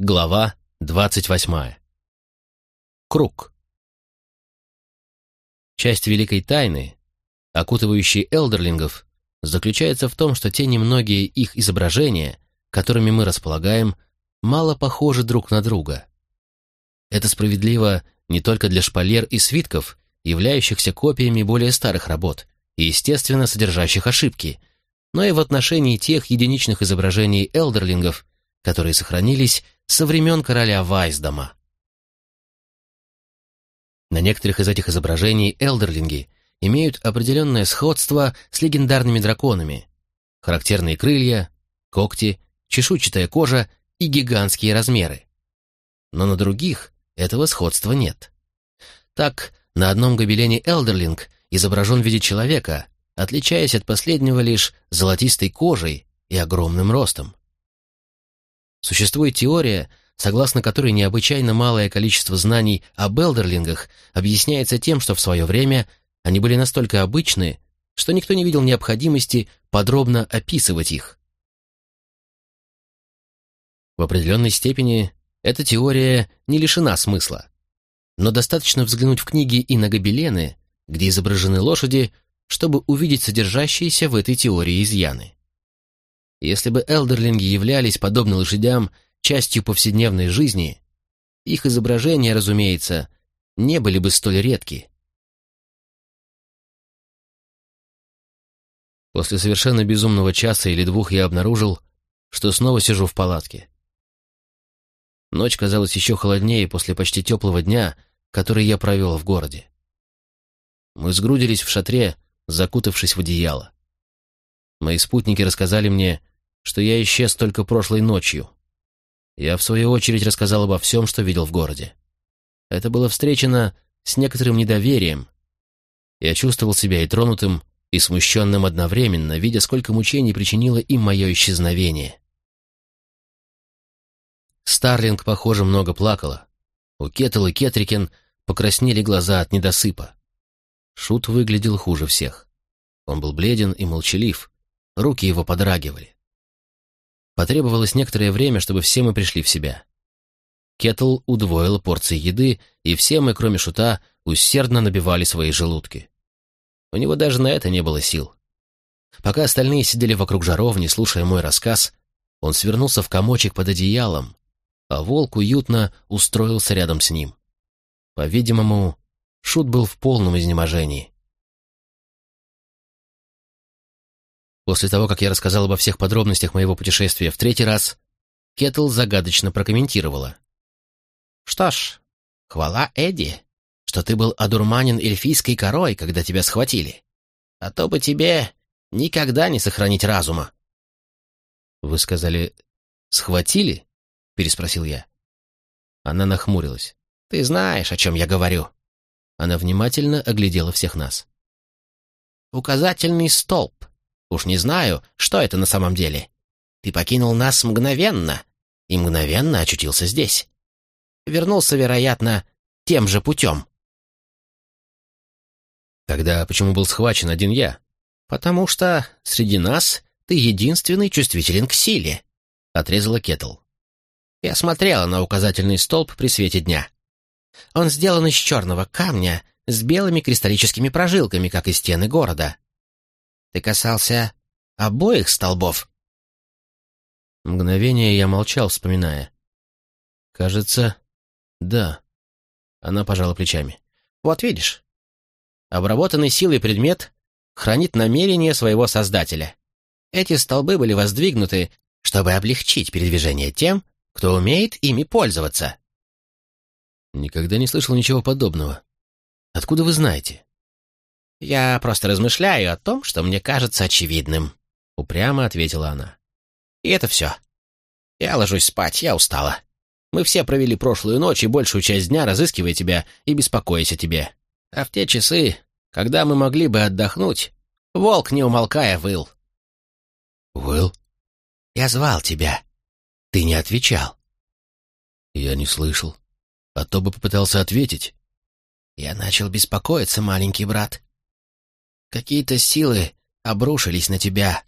Глава двадцать восьмая. Круг. Часть великой тайны, окутывающей элдерлингов, заключается в том, что те немногие их изображения, которыми мы располагаем, мало похожи друг на друга. Это справедливо не только для шпалер и свитков, являющихся копиями более старых работ и, естественно, содержащих ошибки, но и в отношении тех единичных изображений элдерлингов, которые сохранились со времен короля Вайсдома. На некоторых из этих изображений элдерлинги имеют определенное сходство с легендарными драконами. Характерные крылья, когти, чешуйчатая кожа и гигантские размеры. Но на других этого сходства нет. Так, на одном гобелене элдерлинг изображен в виде человека, отличаясь от последнего лишь золотистой кожей и огромным ростом. Существует теория, согласно которой необычайно малое количество знаний о белдерлингах объясняется тем, что в свое время они были настолько обычны, что никто не видел необходимости подробно описывать их. В определенной степени эта теория не лишена смысла. Но достаточно взглянуть в книги и на гобелены, где изображены лошади, чтобы увидеть содержащиеся в этой теории изъяны. Если бы элдерлинги являлись, подобно лошадям, частью повседневной жизни, их изображения, разумеется, не были бы столь редки. После совершенно безумного часа или двух я обнаружил, что снова сижу в палатке. Ночь казалась еще холоднее после почти теплого дня, который я провел в городе. Мы сгрудились в шатре, закутавшись в одеяло. Мои спутники рассказали мне, что я исчез только прошлой ночью. Я, в свою очередь, рассказал обо всем, что видел в городе. Это было встречено с некоторым недоверием. Я чувствовал себя и тронутым, и смущенным одновременно, видя, сколько мучений причинило им мое исчезновение. Старлинг, похоже, много плакала. У Кеттл и Кетрикен покраснели глаза от недосыпа. Шут выглядел хуже всех. Он был бледен и молчалив, руки его подрагивали. Потребовалось некоторое время, чтобы все мы пришли в себя. Кеттл удвоил порции еды, и все мы, кроме Шута, усердно набивали свои желудки. У него даже на это не было сил. Пока остальные сидели вокруг жаровни, слушая мой рассказ, он свернулся в комочек под одеялом, а волк уютно устроился рядом с ним. По-видимому, Шут был в полном изнеможении. После того, как я рассказал обо всех подробностях моего путешествия в третий раз, Кеттл загадочно прокомментировала. «Что ж, хвала Эдди, что ты был одурманен эльфийской корой, когда тебя схватили. А то бы тебе никогда не сохранить разума». «Вы сказали, схватили?» — переспросил я. Она нахмурилась. «Ты знаешь, о чем я говорю». Она внимательно оглядела всех нас. «Указательный столб Уж не знаю, что это на самом деле. Ты покинул нас мгновенно и мгновенно очутился здесь. Вернулся, вероятно, тем же путем. Тогда почему был схвачен один я? Потому что среди нас ты единственный чувствителен к силе, — отрезала Кетл. Я смотрела на указательный столб при свете дня. Он сделан из черного камня с белыми кристаллическими прожилками, как и стены города. Ты касался обоих столбов?» Мгновение я молчал, вспоминая. «Кажется, да». Она пожала плечами. «Вот видишь, обработанный силой предмет хранит намерение своего создателя. Эти столбы были воздвигнуты, чтобы облегчить передвижение тем, кто умеет ими пользоваться». «Никогда не слышал ничего подобного. Откуда вы знаете?» «Я просто размышляю о том, что мне кажется очевидным», — упрямо ответила она. «И это все. Я ложусь спать, я устала. Мы все провели прошлую ночь и большую часть дня, разыскивая тебя и беспокоясь о тебе. А в те часы, когда мы могли бы отдохнуть, волк, не умолкая, выл». «Выл?» «Я звал тебя. Ты не отвечал». «Я не слышал. А то бы попытался ответить». «Я начал беспокоиться, маленький брат. Какие-то силы обрушились на тебя,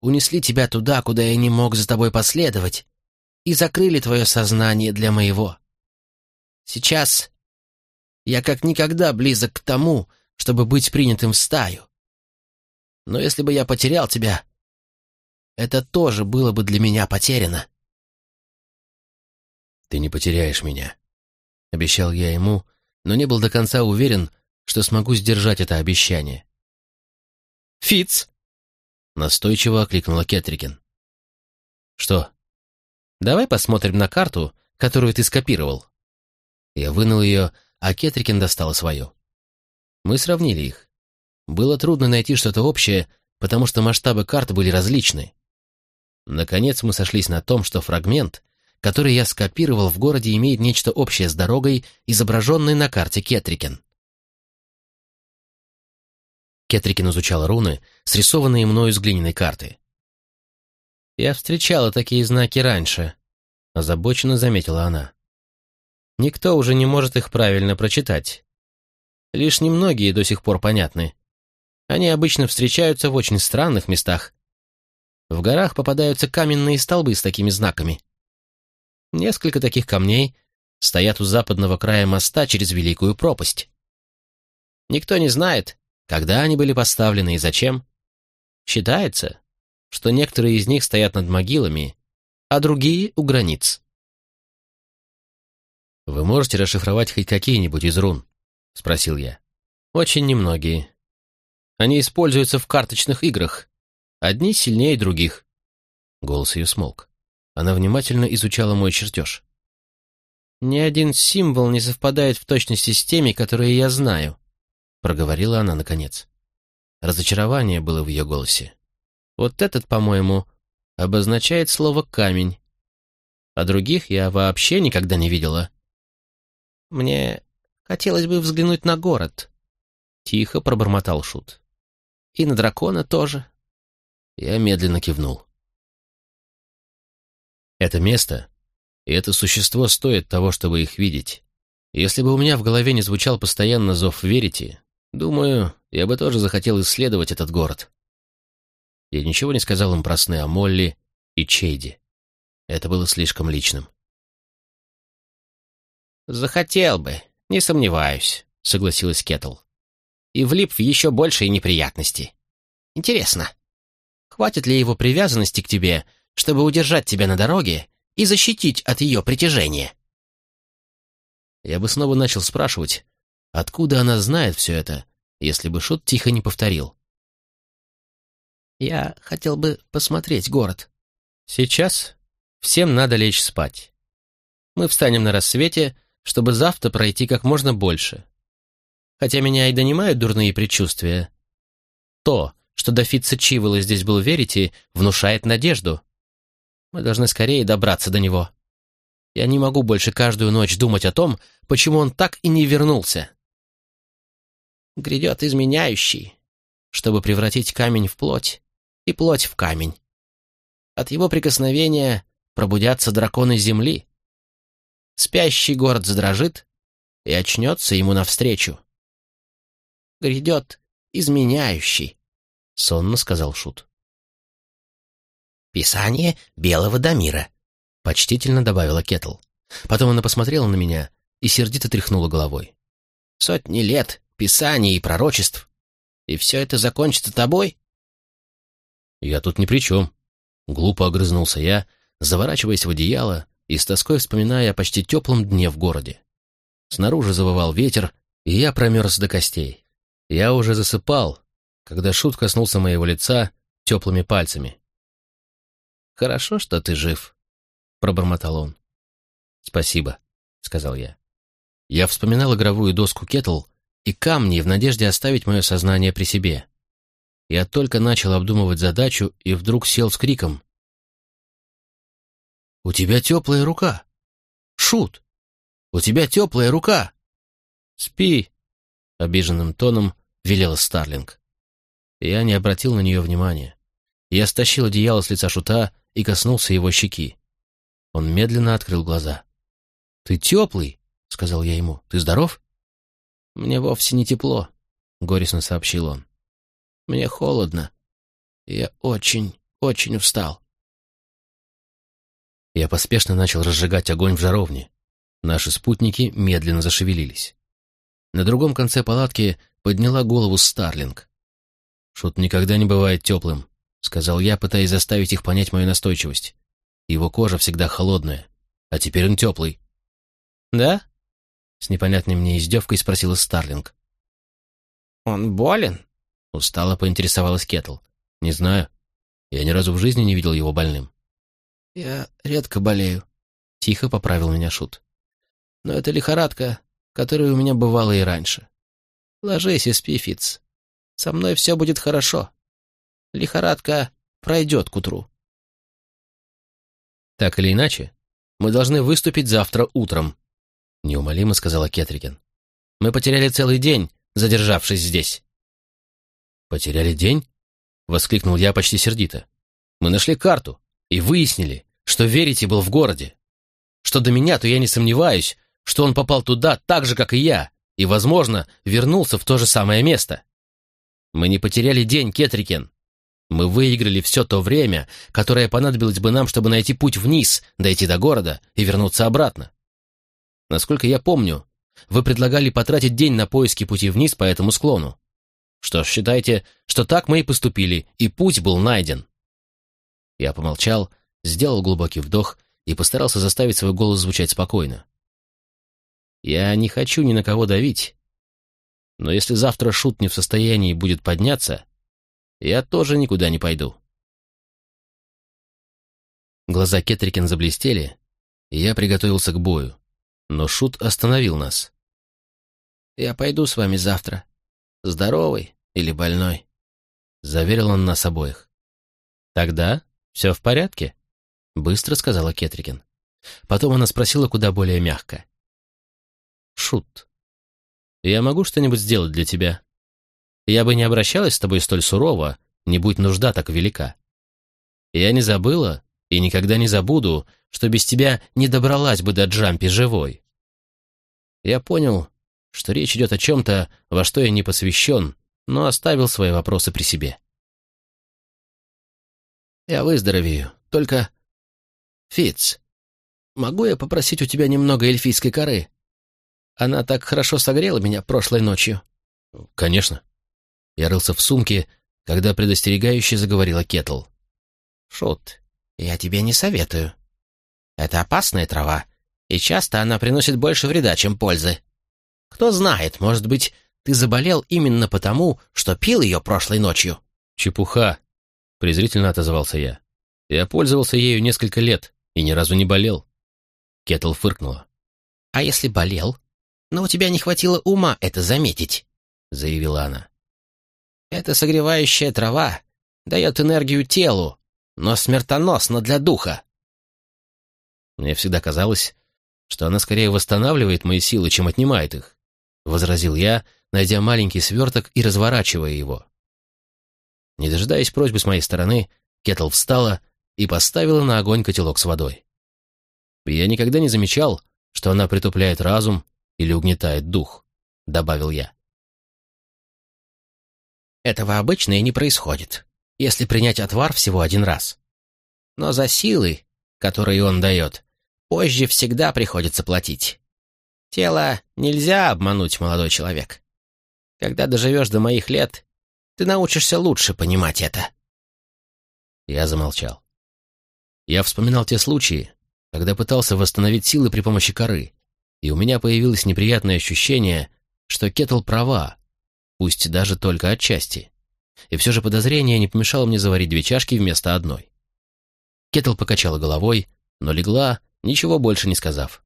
унесли тебя туда, куда я не мог за тобой последовать. и закрыли твое сознание для моего. Сейчас я как никогда близок к тому, чтобы быть принятым в стаю. Но если бы я потерял тебя, это тоже было бы для меня потеряно. «Ты не потеряешь меня», — обещал я ему, но не был до конца уверен, что смогу сдержать это обещание. Фиц! настойчиво окликнула Кетрикин. «Что?» «Давай посмотрим на карту, которую ты скопировал». Я вынул ее, а Кетрикин достала свою. Мы сравнили их. Было трудно найти что-то общее, потому что масштабы карт были различны. Наконец мы сошлись на том, что фрагмент, который я скопировал в городе, имеет нечто общее с дорогой, изображенной на карте Кетрикен. Кетрикин изучал руны, срисованные мною с глиняной карты. «Я встречала такие знаки раньше», — озабоченно заметила она. «Никто уже не может их правильно прочитать. Лишь немногие до сих пор понятны. Они обычно встречаются в очень странных местах. В горах попадаются каменные столбы с такими знаками. Несколько таких камней стоят у западного края моста через Великую пропасть. Никто не знает, когда они были поставлены и зачем. Считается, что некоторые из них стоят над могилами, а другие — у границ. «Вы можете расшифровать хоть какие-нибудь из рун?» — спросил я. «Очень немногие. Они используются в карточных играх. Одни сильнее других». Голос ее смолк. Она внимательно изучала мой чертеж. «Ни один символ не совпадает в точности с теми, которые я знаю», — проговорила она наконец. Разочарование было в ее голосе. «Вот этот, по-моему, обозначает слово «камень», а других я вообще никогда не видела». «Мне хотелось бы взглянуть на город», — тихо пробормотал Шут. «И на дракона тоже». Я медленно кивнул. Это место и это существо стоит того, чтобы их видеть. Если бы у меня в голове не звучал постоянно зов верите, думаю, я бы тоже захотел исследовать этот город. Я ничего не сказал им про сны о Молли и Чейди. Это было слишком личным. «Захотел бы, не сомневаюсь», — согласилась Кетл. «И влип в еще большие неприятности. Интересно, хватит ли его привязанности к тебе, чтобы удержать тебя на дороге и защитить от ее притяжения. Я бы снова начал спрашивать, откуда она знает все это, если бы Шут тихо не повторил. «Я хотел бы посмотреть город. Сейчас всем надо лечь спать. Мы встанем на рассвете, чтобы завтра пройти как можно больше. Хотя меня и донимают дурные предчувствия. То, что до Фитца Чивола здесь был верите, внушает надежду. Мы должны скорее добраться до него. Я не могу больше каждую ночь думать о том, почему он так и не вернулся. Грядет изменяющий, чтобы превратить камень в плоть и плоть в камень. От его прикосновения пробудятся драконы земли. Спящий город задрожит и очнется ему навстречу. «Грядет изменяющий», — сонно сказал Шут. «Писание Белого Дамира», — почтительно добавила Кетл. Потом она посмотрела на меня и сердито тряхнула головой. «Сотни лет писаний и пророчеств, и все это закончится тобой?» «Я тут ни при чем», — глупо огрызнулся я, заворачиваясь в одеяло и с тоской вспоминая о почти теплом дне в городе. Снаружи завывал ветер, и я промерз до костей. Я уже засыпал, когда Шут коснулся моего лица теплыми пальцами. «Хорошо, что ты жив», — пробормотал он. «Спасибо», — сказал я. Я вспоминал игровую доску Кетл и камни в надежде оставить мое сознание при себе. Я только начал обдумывать задачу и вдруг сел с криком. «У тебя теплая рука! Шут! У тебя теплая рука!» «Спи!» — обиженным тоном велела Старлинг. Я не обратил на нее внимания. Я стащил одеяло с лица Шута и коснулся его щеки. Он медленно открыл глаза. «Ты теплый?» — сказал я ему. «Ты здоров?» «Мне вовсе не тепло», — горестно сообщил он. «Мне холодно. Я очень, очень устал». Я поспешно начал разжигать огонь в жаровне. Наши спутники медленно зашевелились. На другом конце палатки подняла голову Старлинг. «Шут никогда не бывает теплым», — сказал я, пытаясь заставить их понять мою настойчивость. «Его кожа всегда холодная, а теперь он теплый». «Да?» — с непонятной мне издевкой спросила Старлинг. «Он болен?» — устало поинтересовалась Кетл. «Не знаю. Я ни разу в жизни не видел его больным». «Я редко болею», — тихо поправил меня Шут. «Но это лихорадка, которая у меня бывала и раньше. Ложись и спи, Фиц. Со мной все будет хорошо. Лихорадка пройдет к утру». «Так или иначе, мы должны выступить завтра утром», — неумолимо сказала Кетрикен. «Мы потеряли целый день, задержавшись здесь». «Потеряли день?» — воскликнул я почти сердито. «Мы нашли карту и выяснили, что Верите был в городе. Что до меня, то я не сомневаюсь, что он попал туда так же, как и я, и, возможно, вернулся в то же самое место. Мы не потеряли день, Кетрикен. Мы выиграли все то время, которое понадобилось бы нам, чтобы найти путь вниз, дойти до города и вернуться обратно. Насколько я помню, вы предлагали потратить день на поиски пути вниз по этому склону. Что ж, считайте, что так мы и поступили, и путь был найден. Я помолчал, сделал глубокий вдох и постарался заставить свой голос звучать спокойно. Я не хочу ни на кого давить, но если завтра Шут не в состоянии будет подняться, я тоже никуда не пойду. Глаза Кетрикин заблестели, и я приготовился к бою, но Шут остановил нас. «Я пойду с вами завтра. Здоровый или больной?» — заверил он нас обоих. «Тогда все в порядке?» — быстро сказала Кетрикин. Потом она спросила куда более мягко. «Шут, я могу что-нибудь сделать для тебя?» Я бы не обращалась с тобой столь сурово, не будь нужда так велика. Я не забыла и никогда не забуду, что без тебя не добралась бы до Джампи живой. Я понял, что речь идет о чем-то, во что я не посвящен, но оставил свои вопросы при себе. Я выздоровею, только... Фиц, могу я попросить у тебя немного эльфийской коры? Она так хорошо согрела меня прошлой ночью. Конечно. Я рылся в сумке, когда предостерегающе заговорила Кетл. «Шут, я тебе не советую. Это опасная трава, и часто она приносит больше вреда, чем пользы. Кто знает, может быть, ты заболел именно потому, что пил ее прошлой ночью». «Чепуха», — презрительно отозвался я. «Я пользовался ею несколько лет и ни разу не болел». Кетл фыркнула. «А если болел? Но у тебя не хватило ума это заметить», — заявила она. Эта согревающая трава дает энергию телу, но смертоносна для духа. Мне всегда казалось, что она скорее восстанавливает мои силы, чем отнимает их, — возразил я, найдя маленький сверток и разворачивая его. Не дожидаясь просьбы с моей стороны, Кетл встала и поставила на огонь котелок с водой. Я никогда не замечал, что она притупляет разум или угнетает дух, — добавил я. Этого обычно и не происходит, если принять отвар всего один раз. Но за силы, которые он дает, позже всегда приходится платить. Тело нельзя обмануть, молодой человек. Когда доживешь до моих лет, ты научишься лучше понимать это. Я замолчал. Я вспоминал те случаи, когда пытался восстановить силы при помощи коры, и у меня появилось неприятное ощущение, что Кетл права, пусть даже только отчасти. И все же подозрение не помешало мне заварить две чашки вместо одной. Кетл покачала головой, но легла, ничего больше не сказав.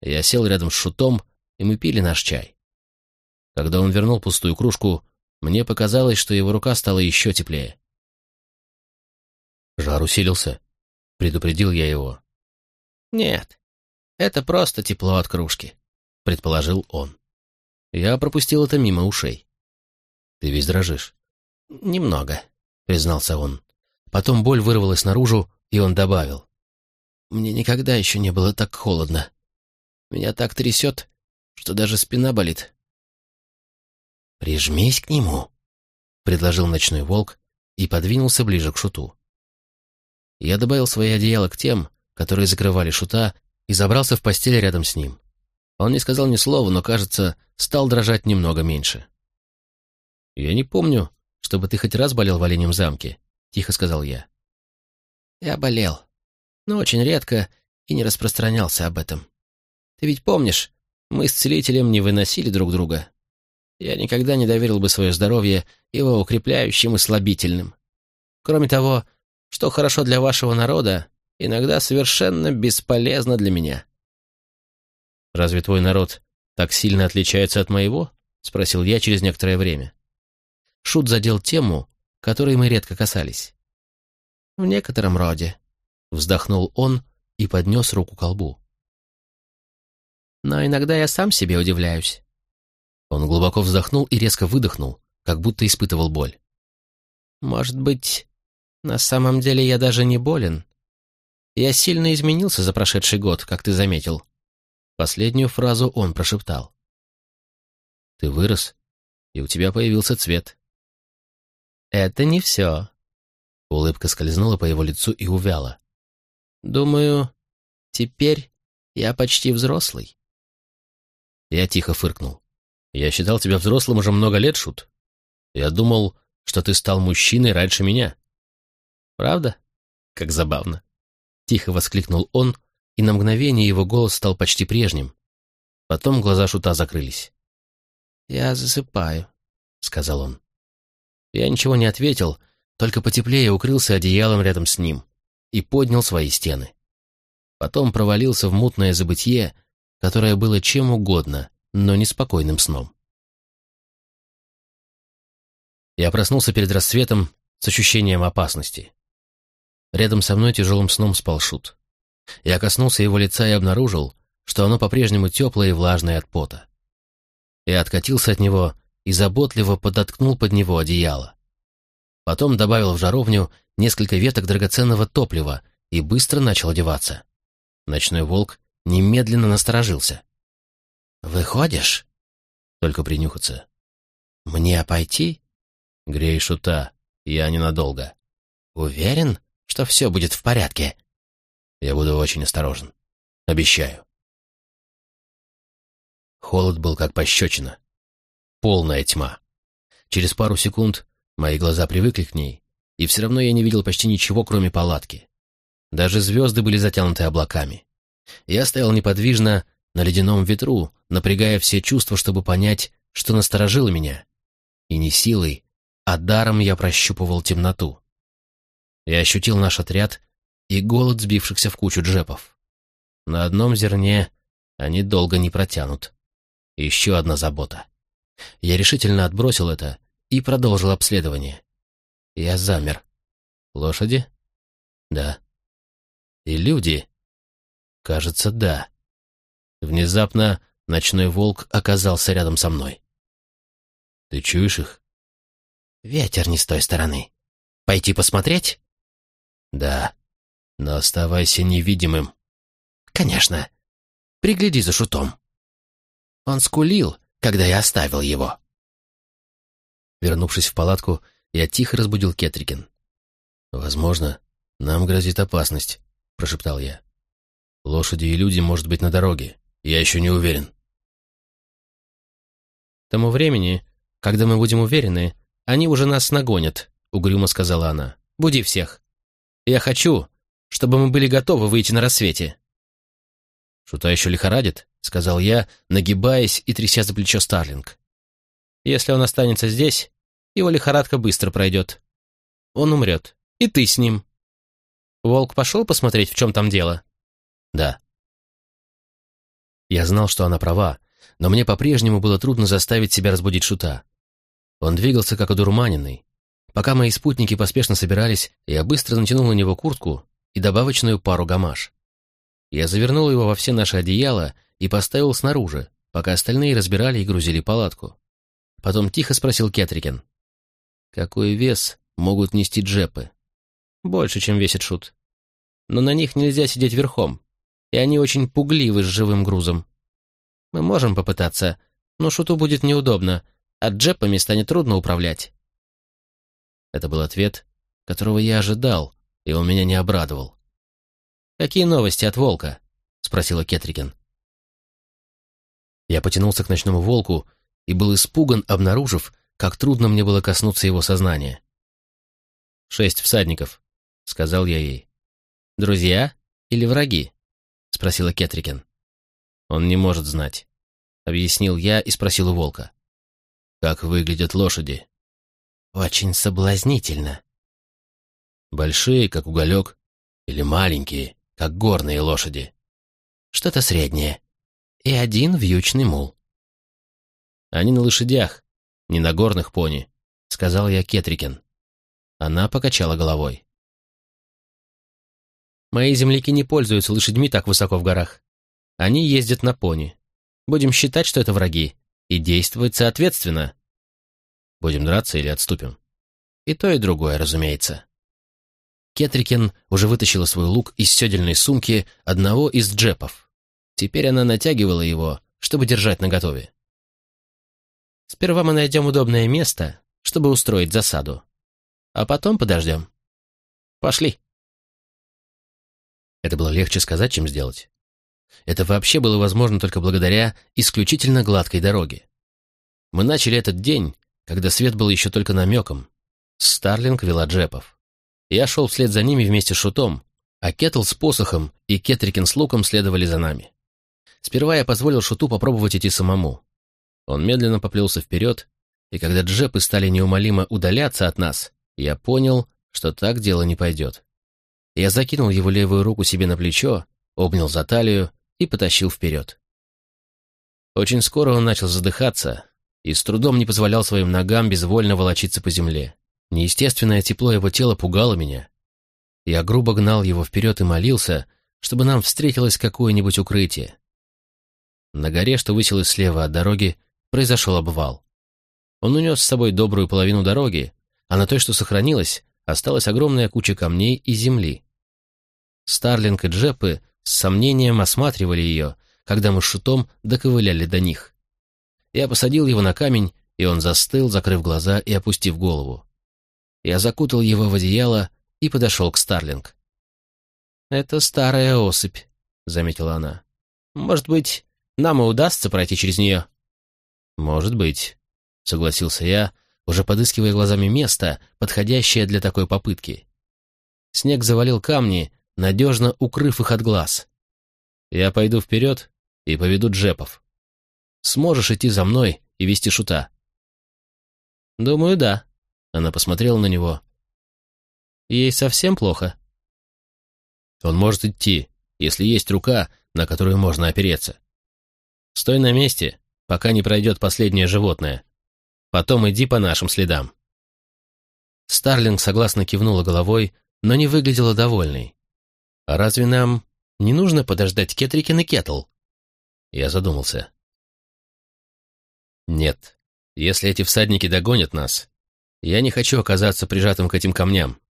Я сел рядом с Шутом, и мы пили наш чай. Когда он вернул пустую кружку, мне показалось, что его рука стала еще теплее. «Жар усилился», — предупредил я его. «Нет, это просто тепло от кружки», — предположил он. Я пропустил это мимо ушей. «Ты весь дрожишь». «Немного», — признался он. Потом боль вырвалась наружу, и он добавил. «Мне никогда еще не было так холодно. Меня так трясет, что даже спина болит». «Прижмись к нему», — предложил ночной волк и подвинулся ближе к шуту. Я добавил свои одеяла к тем, которые закрывали шута, и забрался в постель рядом с ним. Он не сказал ни слова, но, кажется, стал дрожать немного меньше. «Я не помню, чтобы ты хоть раз болел в Оленем замке», — тихо сказал я. «Я болел, но очень редко и не распространялся об этом. Ты ведь помнишь, мы с целителем не выносили друг друга. Я никогда не доверил бы свое здоровье его укрепляющим и слабительным. Кроме того, что хорошо для вашего народа, иногда совершенно бесполезно для меня». «Разве твой народ так сильно отличается от моего?» — спросил я через некоторое время. Шут задел тему, которой мы редко касались. «В некотором роде», — вздохнул он и поднес руку к колбу. «Но иногда я сам себе удивляюсь». Он глубоко вздохнул и резко выдохнул, как будто испытывал боль. «Может быть, на самом деле я даже не болен. Я сильно изменился за прошедший год, как ты заметил». Последнюю фразу он прошептал. «Ты вырос, и у тебя появился цвет». «Это не все». Улыбка скользнула по его лицу и увяла. «Думаю, теперь я почти взрослый». Я тихо фыркнул. «Я считал тебя взрослым уже много лет, Шут. Я думал, что ты стал мужчиной раньше меня». «Правда? Как забавно». Тихо воскликнул он, и на мгновение его голос стал почти прежним. Потом глаза Шута закрылись. «Я засыпаю», — сказал он. Я ничего не ответил, только потеплее укрылся одеялом рядом с ним и поднял свои стены. Потом провалился в мутное забытье, которое было чем угодно, но неспокойным сном. Я проснулся перед рассветом с ощущением опасности. Рядом со мной тяжелым сном спал Шут. Я коснулся его лица и обнаружил, что оно по-прежнему теплое и влажное от пота. Я откатился от него и заботливо подоткнул под него одеяло. Потом добавил в жаровню несколько веток драгоценного топлива и быстро начал одеваться. Ночной волк немедленно насторожился. «Выходишь?» «Только принюхаться». «Мне пойти?» «Грей шута, я ненадолго». «Уверен, что все будет в порядке?» «Я буду очень осторожен. Обещаю». Холод был как пощечина. Полная тьма. Через пару секунд мои глаза привыкли к ней, и все равно я не видел почти ничего, кроме палатки. Даже звезды были затянуты облаками. Я стоял неподвижно на ледяном ветру, напрягая все чувства, чтобы понять, что насторожило меня. И не силой, а даром я прощупывал темноту. Я ощутил наш отряд и голод сбившихся в кучу джепов. На одном зерне они долго не протянут. Еще одна забота. Я решительно отбросил это и продолжил обследование. Я замер. Лошади? Да. И люди? Кажется, да. Внезапно ночной волк оказался рядом со мной. Ты чуешь их? Ветер не с той стороны. Пойти посмотреть? Да. Но оставайся невидимым. Конечно. Пригляди за шутом. Он скулил, когда я оставил его. Вернувшись в палатку, я тихо разбудил Кетрикин. «Возможно, нам грозит опасность», — прошептал я. «Лошади и люди, может быть, на дороге. Я еще не уверен». «К тому времени, когда мы будем уверены, они уже нас нагонят», — угрюмо сказала она. «Буди всех. Я хочу, чтобы мы были готовы выйти на рассвете». «Шута еще лихорадит?» — сказал я, нагибаясь и тряся за плечо Старлинг. «Если он останется здесь, его лихорадка быстро пройдет. Он умрет. И ты с ним». «Волк пошел посмотреть, в чем там дело?» «Да». Я знал, что она права, но мне по-прежнему было трудно заставить себя разбудить Шута. Он двигался как одурманенный. Пока мои спутники поспешно собирались, я быстро натянул на него куртку и добавочную пару гамаш. Я завернул его во все наши одеяла и поставил снаружи, пока остальные разбирали и грузили палатку. Потом тихо спросил Кетрикен. «Какой вес могут нести джепы?» «Больше, чем весит шут. Но на них нельзя сидеть верхом, и они очень пугливы с живым грузом. Мы можем попытаться, но шуту будет неудобно, а джепами станет трудно управлять». Это был ответ, которого я ожидал, и он меня не обрадовал. «Какие новости от волка?» — спросила Кетрикин. Я потянулся к ночному волку и был испуган, обнаружив, как трудно мне было коснуться его сознания. «Шесть всадников», — сказал я ей. «Друзья или враги?» — спросила Кетрикин. «Он не может знать», — объяснил я и спросил у волка. «Как выглядят лошади?» «Очень соблазнительно». «Большие, как уголек, или маленькие, как горные лошади?» «Что-то среднее. И один вьючный мул». «Они на лошадях, не на горных пони», — сказал я Кетрикин. Она покачала головой. «Мои земляки не пользуются лошадьми так высоко в горах. Они ездят на пони. Будем считать, что это враги, и действовать соответственно. Будем драться или отступим? И то, и другое, разумеется». Кетрикин уже вытащила свой лук из седельной сумки одного из джепов. Теперь она натягивала его, чтобы держать наготове. Сперва мы найдем удобное место, чтобы устроить засаду. А потом подождем. Пошли. Это было легче сказать, чем сделать. Это вообще было возможно только благодаря исключительно гладкой дороге. Мы начали этот день, когда свет был еще только намеком. Старлинг вела джепов. Я шел вслед за ними вместе с Шутом, а Кетл с посохом и Кетрикин с луком следовали за нами. Сперва я позволил Шуту попробовать идти самому. Он медленно поплелся вперед, и когда джепы стали неумолимо удаляться от нас, я понял, что так дело не пойдет. Я закинул его левую руку себе на плечо, обнял за талию и потащил вперед. Очень скоро он начал задыхаться и с трудом не позволял своим ногам безвольно волочиться по земле. Неестественное тепло его тела пугало меня. Я грубо гнал его вперед и молился, чтобы нам встретилось какое-нибудь укрытие. На горе, что высилось слева от дороги, произошел обвал. Он унес с собой добрую половину дороги, а на той, что сохранилось, осталась огромная куча камней и земли. Старлинг и Джеппы с сомнением осматривали ее, когда мы Шутом доковыляли до них. Я посадил его на камень, и он застыл, закрыв глаза и опустив голову. Я закутал его в одеяло и подошел к Старлинг. «Это старая особь», — заметила она. «Может быть, нам и удастся пройти через нее?» «Может быть», — согласился я, уже подыскивая глазами место, подходящее для такой попытки. Снег завалил камни, надежно укрыв их от глаз. «Я пойду вперед и поведу джепов. Сможешь идти за мной и вести шута?» «Думаю, да», — она посмотрела на него. «Ей совсем плохо?» «Он может идти, если есть рука, на которую можно опереться. Стой на месте пока не пройдет последнее животное. Потом иди по нашим следам». Старлинг согласно кивнула головой, но не выглядела довольной. «А разве нам не нужно подождать Кетрикин и Кетл?» Я задумался. «Нет, если эти всадники догонят нас, я не хочу оказаться прижатым к этим камням.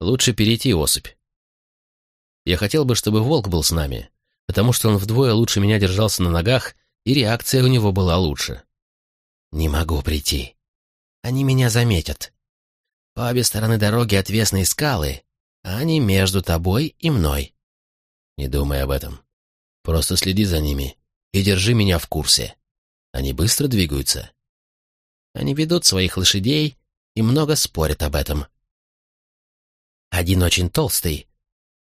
Лучше перейти осыпь. Я хотел бы, чтобы волк был с нами, потому что он вдвое лучше меня держался на ногах и реакция у него была лучше. «Не могу прийти. Они меня заметят. По обе стороны дороги отвесные скалы, а они между тобой и мной. Не думай об этом. Просто следи за ними и держи меня в курсе. Они быстро двигаются. Они ведут своих лошадей и много спорят об этом. Один очень толстый.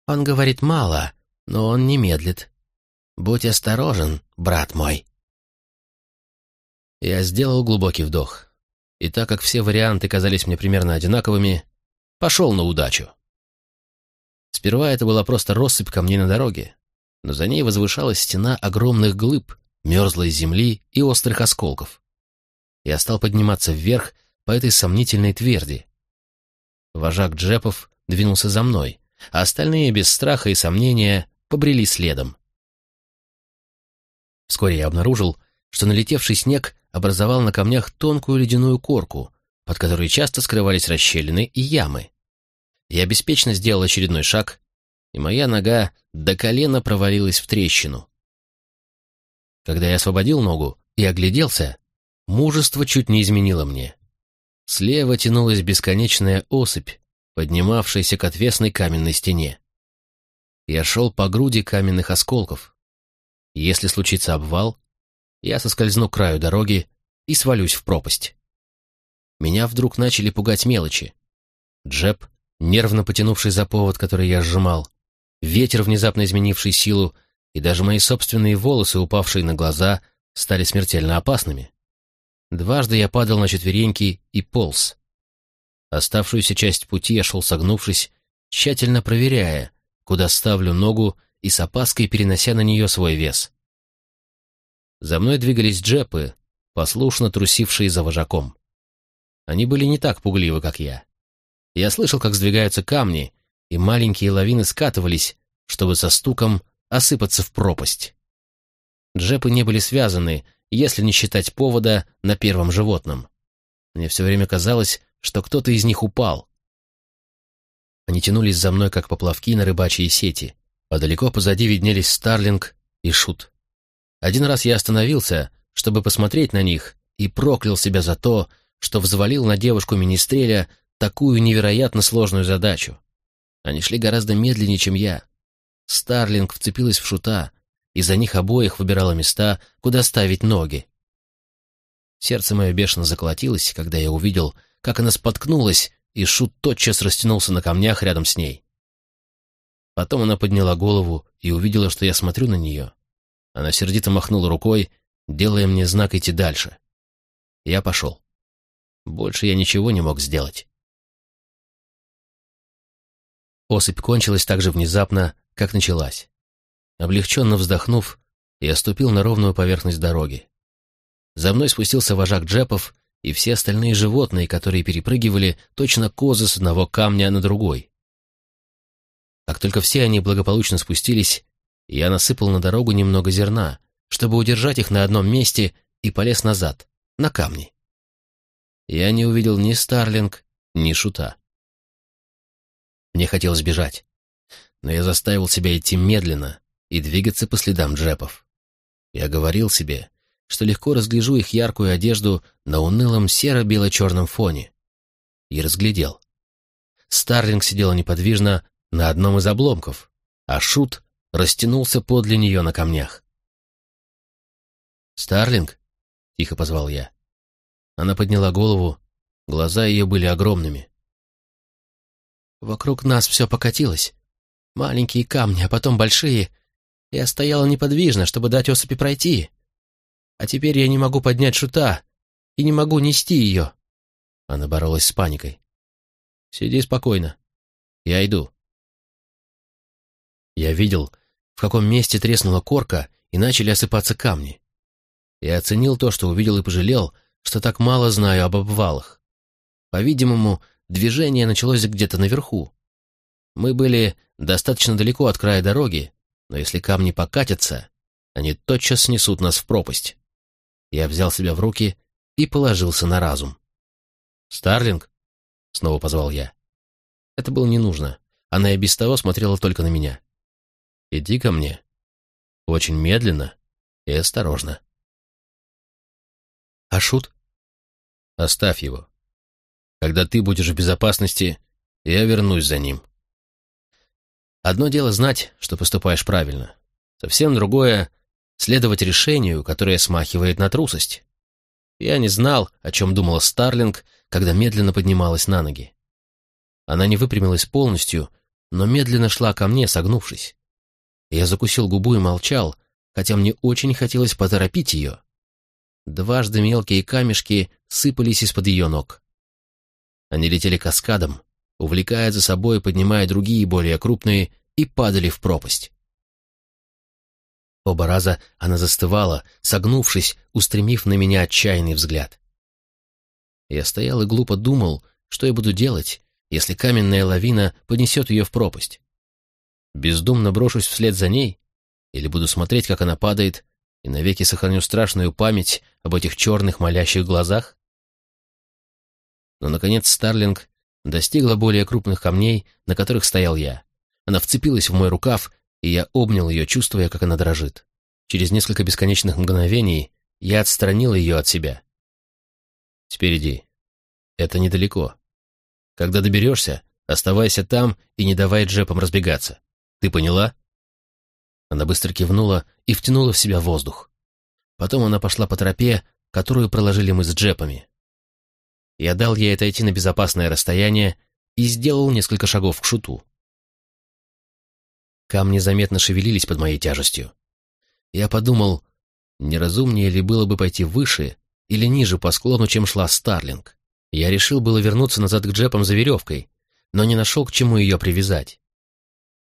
Он говорит мало, но он не медлит. Будь осторожен, брат мой. Я сделал глубокий вдох. И так как все варианты казались мне примерно одинаковыми, пошел на удачу. Сперва это была просто россыпь камней на дороге, но за ней возвышалась стена огромных глыб, мерзлой земли и острых осколков. Я стал подниматься вверх по этой сомнительной тверди. Вожак джепов двинулся за мной, а остальные без страха и сомнения побрели следом. Вскоре я обнаружил, что налетевший снег образовал на камнях тонкую ледяную корку, под которой часто скрывались расщелины и ямы. Я беспечно сделал очередной шаг, и моя нога до колена провалилась в трещину. Когда я освободил ногу и огляделся, мужество чуть не изменило мне. Слева тянулась бесконечная осыпь, поднимавшаяся к отвесной каменной стене. Я шел по груди каменных осколков. Если случится обвал, я соскользну к краю дороги и свалюсь в пропасть. Меня вдруг начали пугать мелочи. Джеб, нервно потянувший за повод, который я сжимал, ветер, внезапно изменивший силу, и даже мои собственные волосы, упавшие на глаза, стали смертельно опасными. Дважды я падал на четвереньки и полз. Оставшуюся часть пути я шел согнувшись, тщательно проверяя, куда ставлю ногу и с опаской перенося на нее свой вес. За мной двигались джепы, послушно трусившие за вожаком. Они были не так пугливы, как я. Я слышал, как сдвигаются камни, и маленькие лавины скатывались, чтобы со стуком осыпаться в пропасть. Джепы не были связаны, если не считать повода на первом животном. Мне все время казалось, что кто-то из них упал. Они тянулись за мной, как поплавки на рыбачьей сети, а далеко позади виднелись Старлинг и Шут. Один раз я остановился, чтобы посмотреть на них, и проклял себя за то, что взвалил на девушку Министреля такую невероятно сложную задачу. Они шли гораздо медленнее, чем я. Старлинг вцепилась в Шута, и за них обоих выбирала места, куда ставить ноги. Сердце мое бешено заколотилось, когда я увидел, как она споткнулась, и Шут тотчас растянулся на камнях рядом с ней. Потом она подняла голову и увидела, что я смотрю на нее. Она сердито махнула рукой, делая мне знак идти дальше. Я пошел. Больше я ничего не мог сделать. Осыпь кончилась так же внезапно, как началась. Облегченно вздохнув, я ступил на ровную поверхность дороги. За мной спустился вожак джепов и все остальные животные, которые перепрыгивали точно козы с одного камня на другой. Как только все они благополучно спустились, я насыпал на дорогу немного зерна, чтобы удержать их на одном месте, и полез назад, на камни. Я не увидел ни Старлинг, ни Шута. Мне хотелось бежать, но я заставил себя идти медленно и двигаться по следам джепов. Я говорил себе, что легко разгляжу их яркую одежду на унылом серо-бело-черном фоне. И разглядел. Старлинг сидела неподвижно на одном из обломков, а Шут растянулся подле нее на камнях. «Старлинг?» — тихо позвал я. Она подняла голову, глаза ее были огромными. «Вокруг нас все покатилось. Маленькие камни, а потом большие. Я стояла неподвижно, чтобы дать особи пройти. А теперь я не могу поднять шута и не могу нести ее». Она боролась с паникой. «Сиди спокойно. Я иду». Я видел, в каком месте треснула корка и начали осыпаться камни. Я оценил то, что увидел и пожалел, что так мало знаю об обвалах. По-видимому, движение началось где-то наверху. Мы были достаточно далеко от края дороги, но если камни покатятся, они тотчас снесут нас в пропасть. Я взял себя в руки и положился на разум. «Старлинг?» — снова позвал я. Это было не нужно. Она и без того смотрела только на меня. «Иди ко мне. Очень медленно и осторожно». «А Шут?» «Оставь его. Когда ты будешь в безопасности, я вернусь за ним». Одно дело знать, что поступаешь правильно. Совсем другое — следовать решению, которое смахивает на трусость. Я не знал, о чем думала Старлинг, когда медленно поднималась на ноги. Она не выпрямилась полностью, но медленно шла ко мне, согнувшись. Я закусил губу и молчал, хотя мне очень хотелось поторопить ее. Дважды мелкие камешки сыпались из-под ее ног. Они летели каскадом, увлекая за собой, поднимая другие, более крупные, и падали в пропасть. Оба раза она застывала, согнувшись, устремив на меня отчаянный взгляд. Я стоял и глупо думал, что я буду делать, если каменная лавина понесет ее в пропасть. Бездумно брошусь вслед за ней или буду смотреть, как она падает, и навеки сохраню страшную память об этих черных молящих глазах? Но, наконец, Старлинг достигла более крупных камней, на которых стоял я. Она вцепилась в мой рукав, и я обнял ее, чувствуя, как она дрожит. Через несколько бесконечных мгновений я отстранил ее от себя. «Теперь иди. Это недалеко. Когда доберешься, оставайся там и не давай джепам разбегаться. Ты поняла?» Она быстро кивнула и втянула в себя воздух. Потом она пошла по тропе, которую проложили мы с джепами. Я дал ей отойти на безопасное расстояние и сделал несколько шагов к шуту. Камни заметно шевелились под моей тяжестью. Я подумал, неразумнее ли было бы пойти выше или ниже по склону, чем шла Старлинг. Я решил было вернуться назад к джепам за веревкой, но не нашел, к чему ее привязать.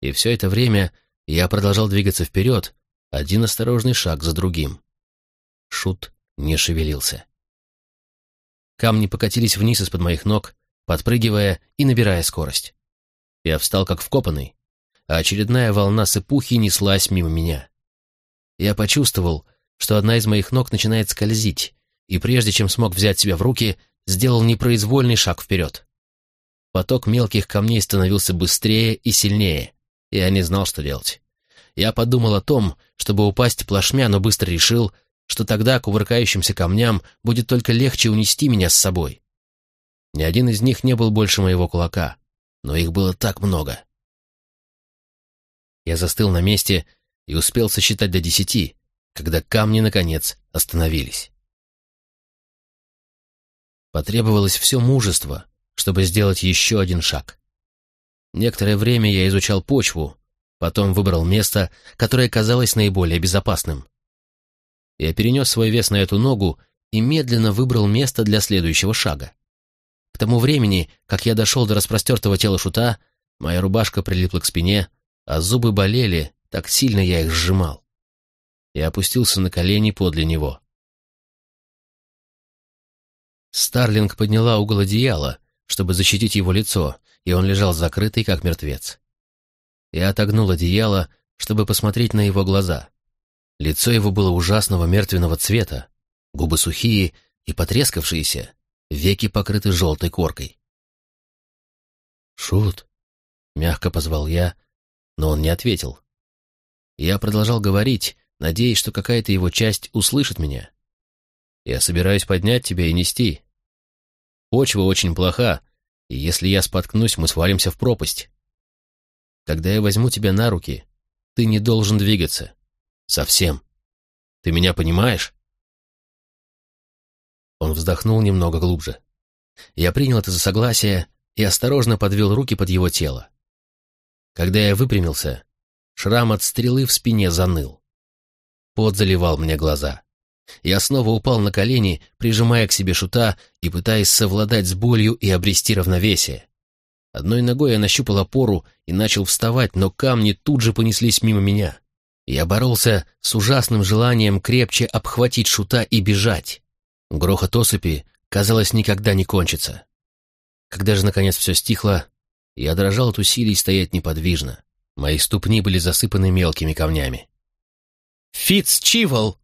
И все это время я продолжал двигаться вперед, один осторожный шаг за другим. Шут не шевелился. Камни покатились вниз из-под моих ног, подпрыгивая и набирая скорость. Я встал как вкопанный, а очередная волна сыпухи неслась мимо меня. Я почувствовал, что одна из моих ног начинает скользить, и прежде чем смог взять себя в руки, сделал непроизвольный шаг вперед. Поток мелких камней становился быстрее и сильнее. Я не знал, что делать. Я подумал о том, чтобы упасть плашмя, но быстро решил, что тогда кувыркающимся камням будет только легче унести меня с собой. Ни один из них не был больше моего кулака, но их было так много. Я застыл на месте и успел сосчитать до десяти, когда камни, наконец, остановились. Потребовалось все мужество, чтобы сделать еще один шаг. Некоторое время я изучал почву, потом выбрал место, которое казалось наиболее безопасным. Я перенес свой вес на эту ногу и медленно выбрал место для следующего шага. К тому времени, как я дошел до распростертого тела шута, моя рубашка прилипла к спине, а зубы болели, так сильно я их сжимал. Я опустился на колени подле него. Старлинг подняла угол одеяла, чтобы защитить его лицо, и он лежал закрытый, как мертвец. Я отогнул одеяло, чтобы посмотреть на его глаза. Лицо его было ужасного мертвенного цвета, губы сухие и потрескавшиеся, веки покрыты желтой коркой. «Шут!» — мягко позвал я, но он не ответил. Я продолжал говорить, надеясь, что какая-то его часть услышит меня. «Я собираюсь поднять тебя и нести. Почва очень плоха, и если я споткнусь, мы свалимся в пропасть. Когда я возьму тебя на руки, ты не должен двигаться. Совсем. Ты меня понимаешь?» Он вздохнул немного глубже. Я принял это за согласие и осторожно подвел руки под его тело. Когда я выпрямился, шрам от стрелы в спине заныл. Пот заливал мне глаза. Я снова упал на колени, прижимая к себе шута и пытаясь совладать с болью и обрести равновесие. Одной ногой я нащупал опору и начал вставать, но камни тут же понеслись мимо меня. Я боролся с ужасным желанием крепче обхватить шута и бежать. Грохот осыпи, казалось, никогда не кончится. Когда же, наконец, все стихло, я дрожал от усилий стоять неподвижно. Мои ступни были засыпаны мелкими камнями. «Фитц Чивол!»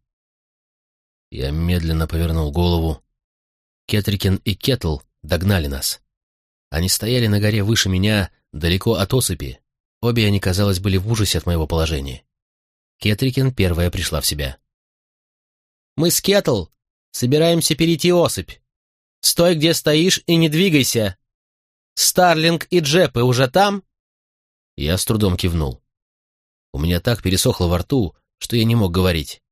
Я медленно повернул голову. Кетрикин и Кетл догнали нас. Они стояли на горе выше меня, далеко от осыпи. Обе они, казалось, были в ужасе от моего положения. Кетрикин первая пришла в себя. «Мы с Кетл собираемся перейти осыпь. Стой, где стоишь, и не двигайся. Старлинг и Джепы уже там?» Я с трудом кивнул. У меня так пересохло во рту, что я не мог говорить.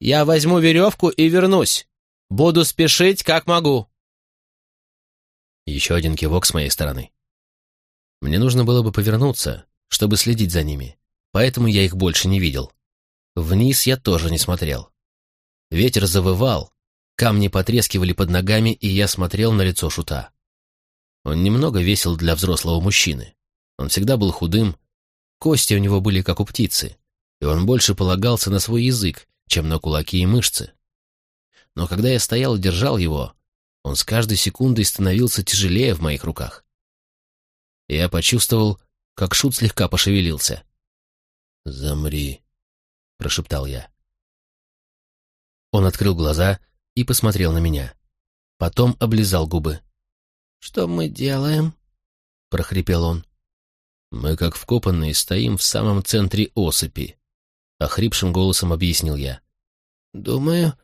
«Я возьму веревку и вернусь. Буду спешить, как могу». Еще один кивок с моей стороны. Мне нужно было бы повернуться, чтобы следить за ними поэтому я их больше не видел. Вниз я тоже не смотрел. Ветер завывал, камни потрескивали под ногами, и я смотрел на лицо шута. Он немного весил для взрослого мужчины. Он всегда был худым, кости у него были как у птицы, и он больше полагался на свой язык, чем на кулаки и мышцы. Но когда я стоял и держал его, он с каждой секундой становился тяжелее в моих руках. Я почувствовал, как шут слегка пошевелился. «Замри», — прошептал я. Он открыл глаза и посмотрел на меня. Потом облизал губы. «Что мы делаем?» — прохрипел он. «Мы, как вкопанные, стоим в самом центре осыпи», — охрипшим голосом объяснил я. «Думаю,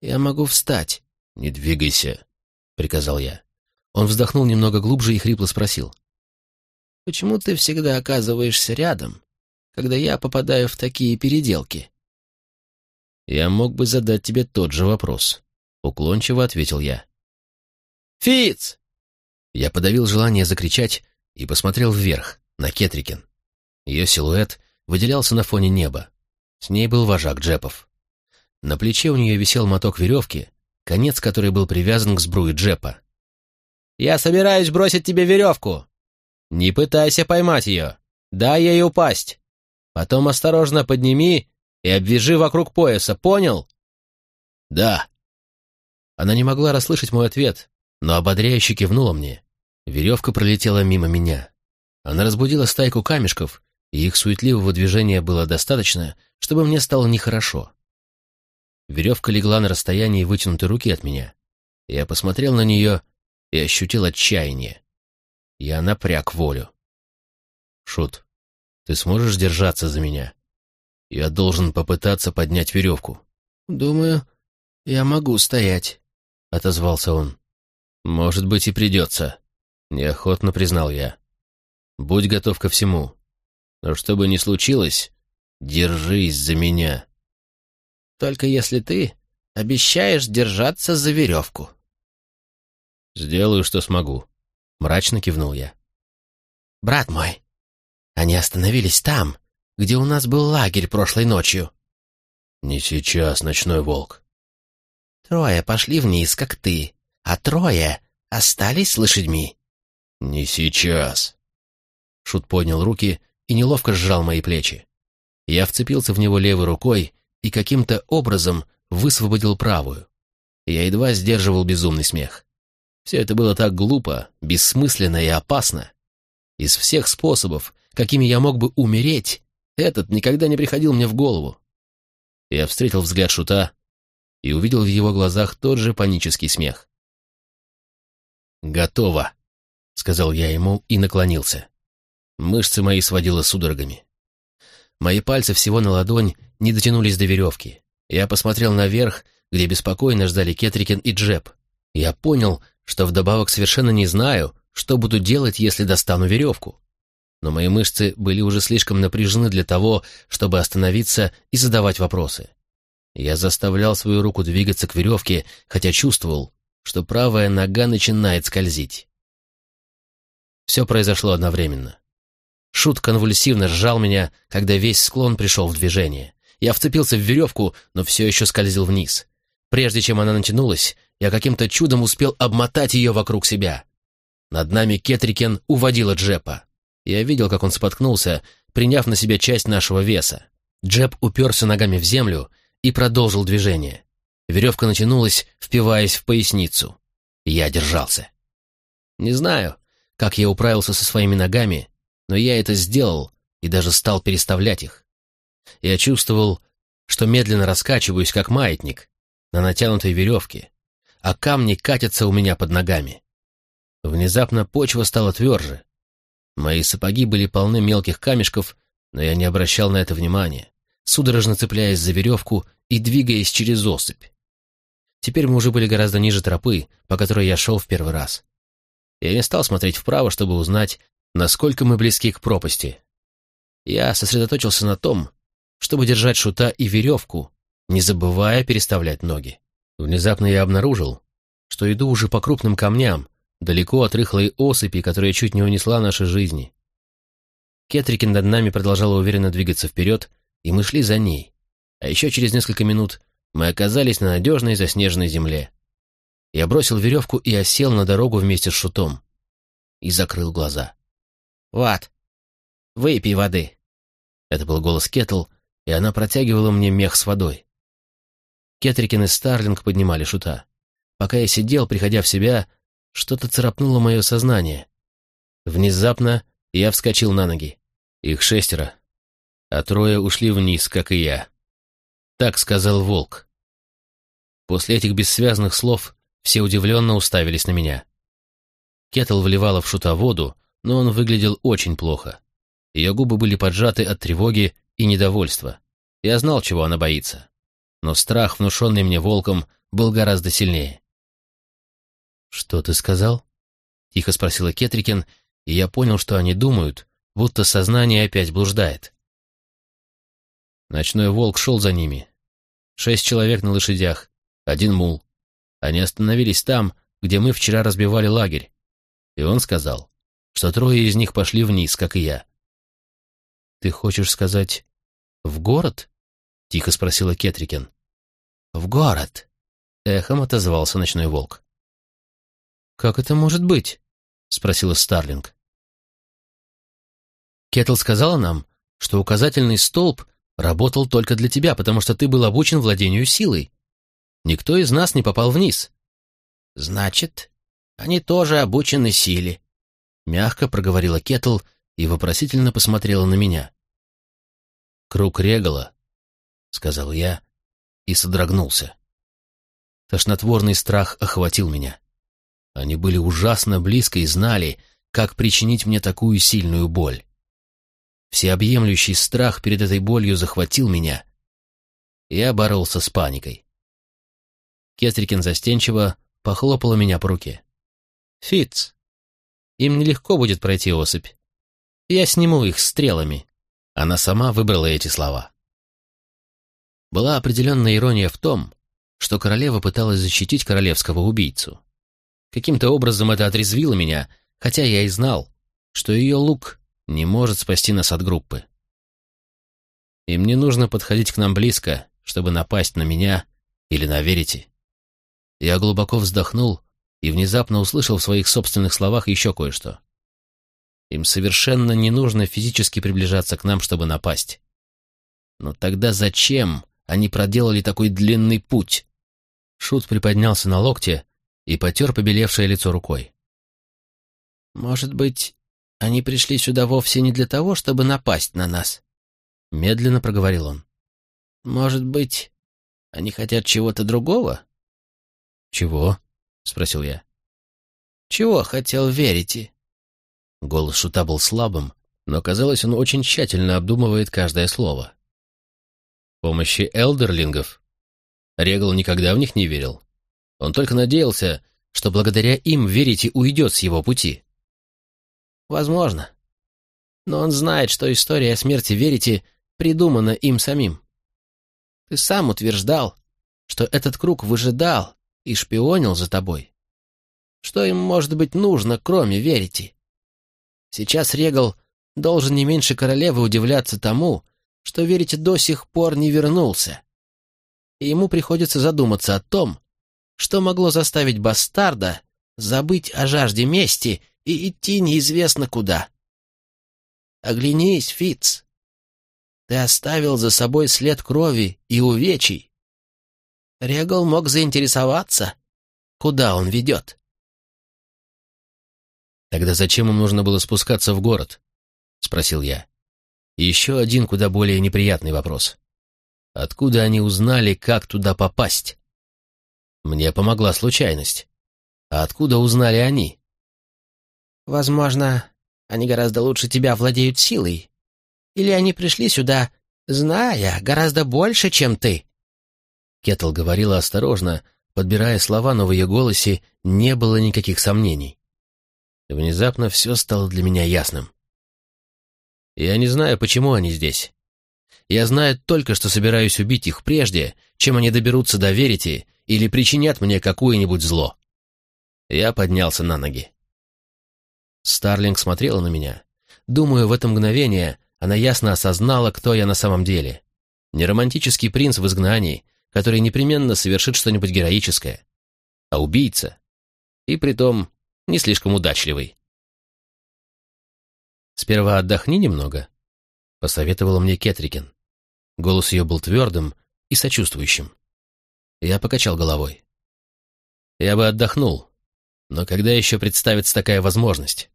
я могу встать». «Не двигайся», — приказал я. Он вздохнул немного глубже и хрипло спросил. «Почему ты всегда оказываешься рядом, когда я попадаю в такие переделки?» «Я мог бы задать тебе тот же вопрос», — уклончиво ответил я. Фиц! Я подавил желание закричать и посмотрел вверх, на Кетрикен. Ее силуэт выделялся на фоне неба. С ней был вожак джепов. На плече у нее висел моток веревки, конец которой был привязан к сбруе джепа. «Я собираюсь бросить тебе веревку. Не пытайся поймать ее. Дай ей упасть. Потом осторожно подними и обвяжи вокруг пояса, понял?» «Да». Она не могла расслышать мой ответ, но ободряюще кивнула мне. Веревка пролетела мимо меня. Она разбудила стайку камешков, и их суетливого движения было достаточно, чтобы мне стало нехорошо. Веревка легла на расстоянии вытянутой руки от меня. Я посмотрел на нее и ощутил отчаяние. Я напряг волю. «Шут, ты сможешь держаться за меня? Я должен попытаться поднять веревку». «Думаю, я могу стоять», — отозвался он. «Может быть, и придется», — неохотно признал я. «Будь готов ко всему. Но что бы ни случилось, держись за меня». «Только если ты обещаешь держаться за веревку». «Сделаю, что смогу», — мрачно кивнул я. «Брат мой, они остановились там, где у нас был лагерь прошлой ночью». «Не сейчас, ночной волк». «Трое пошли вниз, как ты, а трое остались с лошадьми». «Не сейчас». Шут поднял руки и неловко сжал мои плечи. Я вцепился в него левой рукой и каким-то образом высвободил правую. Я едва сдерживал безумный смех. Все это было так глупо, бессмысленно и опасно. Из всех способов, какими я мог бы умереть, этот никогда не приходил мне в голову. Я встретил взгляд Шута и увидел в его глазах тот же панический смех. «Готово», — сказал я ему и наклонился. Мышцы мои сводило судорогами. Мои пальцы всего на ладонь не дотянулись до веревки. Я посмотрел наверх, где беспокойно ждали Кетрикен и Джеб. Я понял, что вдобавок совершенно не знаю, что буду делать, если достану веревку. Но мои мышцы были уже слишком напряжены для того, чтобы остановиться и задавать вопросы. Я заставлял свою руку двигаться к веревке, хотя чувствовал, что правая нога начинает скользить. Все произошло одновременно. Шут конвульсивно сжал меня, когда весь склон пришел в движение. Я вцепился в веревку, но все еще скользил вниз. Прежде чем она натянулась, я каким-то чудом успел обмотать ее вокруг себя. Над нами Кетрикен уводила Джепа. Я видел, как он споткнулся, приняв на себя часть нашего веса. Джеп уперся ногами в землю и продолжил движение. Веревка натянулась, впиваясь в поясницу. Я держался. Не знаю, как я управился со своими ногами, но я это сделал и даже стал переставлять их. Я чувствовал, что медленно раскачиваюсь, как маятник, на натянутой веревке, а камни катятся у меня под ногами. Внезапно почва стала тверже. Мои сапоги были полны мелких камешков, но я не обращал на это внимания, судорожно цепляясь за веревку и двигаясь через осыпь. Теперь мы уже были гораздо ниже тропы, по которой я шел в первый раз. Я не стал смотреть вправо, чтобы узнать, насколько мы близки к пропасти. Я сосредоточился на том, чтобы держать шута и веревку, не забывая переставлять ноги. Внезапно я обнаружил, что иду уже по крупным камням, далеко от рыхлой осыпи, которая чуть не унесла наши жизни. Кетрикин над нами продолжала уверенно двигаться вперед, и мы шли за ней. А еще через несколько минут мы оказались на надежной заснеженной земле. Я бросил веревку и осел на дорогу вместе с шутом. И закрыл глаза. «Ват, выпей воды!» Это был голос Кетл, и она протягивала мне мех с водой. Кетрикин и Старлинг поднимали шута. Пока я сидел, приходя в себя, что-то царапнуло мое сознание. Внезапно я вскочил на ноги. Их шестеро, а трое ушли вниз, как и я. Так сказал волк. После этих бессвязных слов все удивленно уставились на меня. Кетл вливала в шута воду, но он выглядел очень плохо. Ее губы были поджаты от тревоги и недовольства. Я знал, чего она боится. Но страх, внушенный мне волком, был гораздо сильнее. «Что ты сказал?» — тихо спросила Кетрикин, и я понял, что они думают, будто сознание опять блуждает. Ночной волк шел за ними. Шесть человек на лошадях, один мул. Они остановились там, где мы вчера разбивали лагерь. И он сказал, что трое из них пошли вниз, как и я. «Ты хочешь сказать, в город?» — тихо спросила Кетрикен. «В город», — эхом отозвался ночной волк. «Как это может быть?» — спросила Старлинг. Кетл сказала нам, что указательный столб работал только для тебя, потому что ты был обучен владению силой. Никто из нас не попал вниз. Значит, они тоже обучены силе, мягко проговорила Кетл и вопросительно посмотрела на меня. Круг Регала, сказал я и содрогнулся. Тошнотворный страх охватил меня. Они были ужасно близко и знали, как причинить мне такую сильную боль. Всеобъемлющий страх перед этой болью захватил меня. Я боролся с паникой. Кетрикин застенчиво похлопала меня по руке. «Фитц, им нелегко будет пройти осыпь. Я сниму их стрелами». Она сама выбрала эти слова. Была определенная ирония в том, что королева пыталась защитить королевского убийцу. Каким-то образом это отрезвило меня, хотя я и знал, что ее лук не может спасти нас от группы. Им не нужно подходить к нам близко, чтобы напасть на меня или на Верите. Я глубоко вздохнул и внезапно услышал в своих собственных словах еще кое-что. Им совершенно не нужно физически приближаться к нам, чтобы напасть. Но тогда зачем они проделали такой длинный путь? Шут приподнялся на локте и потер побелевшее лицо рукой. «Может быть, они пришли сюда вовсе не для того, чтобы напасть на нас?» Медленно проговорил он. «Может быть, они хотят чего-то другого?» «Чего?» — спросил я. «Чего хотел верите?» Голос Шута был слабым, но, казалось, он очень тщательно обдумывает каждое слово. «Помощи элдерлингов?» Регал никогда в них не верил. Он только надеялся, что благодаря им верите уйдет с его пути. Возможно. Но он знает, что история о смерти Верите придумана им самим. Ты сам утверждал, что этот круг выжидал и шпионил за тобой. Что им может быть нужно, кроме Верите? Сейчас Регал должен не меньше королевы удивляться тому, что Верите до сих пор не вернулся. И ему приходится задуматься о том, что могло заставить бастарда забыть о жажде мести и идти неизвестно куда. Оглянись, Фиц. Ты оставил за собой след крови и увечий. Регал мог заинтересоваться, куда он ведет. «Тогда зачем им нужно было спускаться в город?» — спросил я. И еще один куда более неприятный вопрос. Откуда они узнали, как туда попасть? Мне помогла случайность. А откуда узнали они? Возможно, они гораздо лучше тебя владеют силой. Или они пришли сюда, зная гораздо больше, чем ты. Кетл говорила осторожно, подбирая слова, но в ее голосе не было никаких сомнений. Внезапно все стало для меня ясным. Я не знаю, почему они здесь. Я знаю только, что собираюсь убить их прежде, чем они доберутся до Верити или причинят мне какое-нибудь зло. Я поднялся на ноги. Старлинг смотрела на меня. Думаю, в это мгновение она ясно осознала, кто я на самом деле. Не романтический принц в изгнании, который непременно совершит что-нибудь героическое, а убийца. И притом не слишком удачливый. «Сперва отдохни немного», — посоветовала мне Кетрикин. Голос ее был твердым и сочувствующим. Я покачал головой. «Я бы отдохнул, но когда еще представится такая возможность?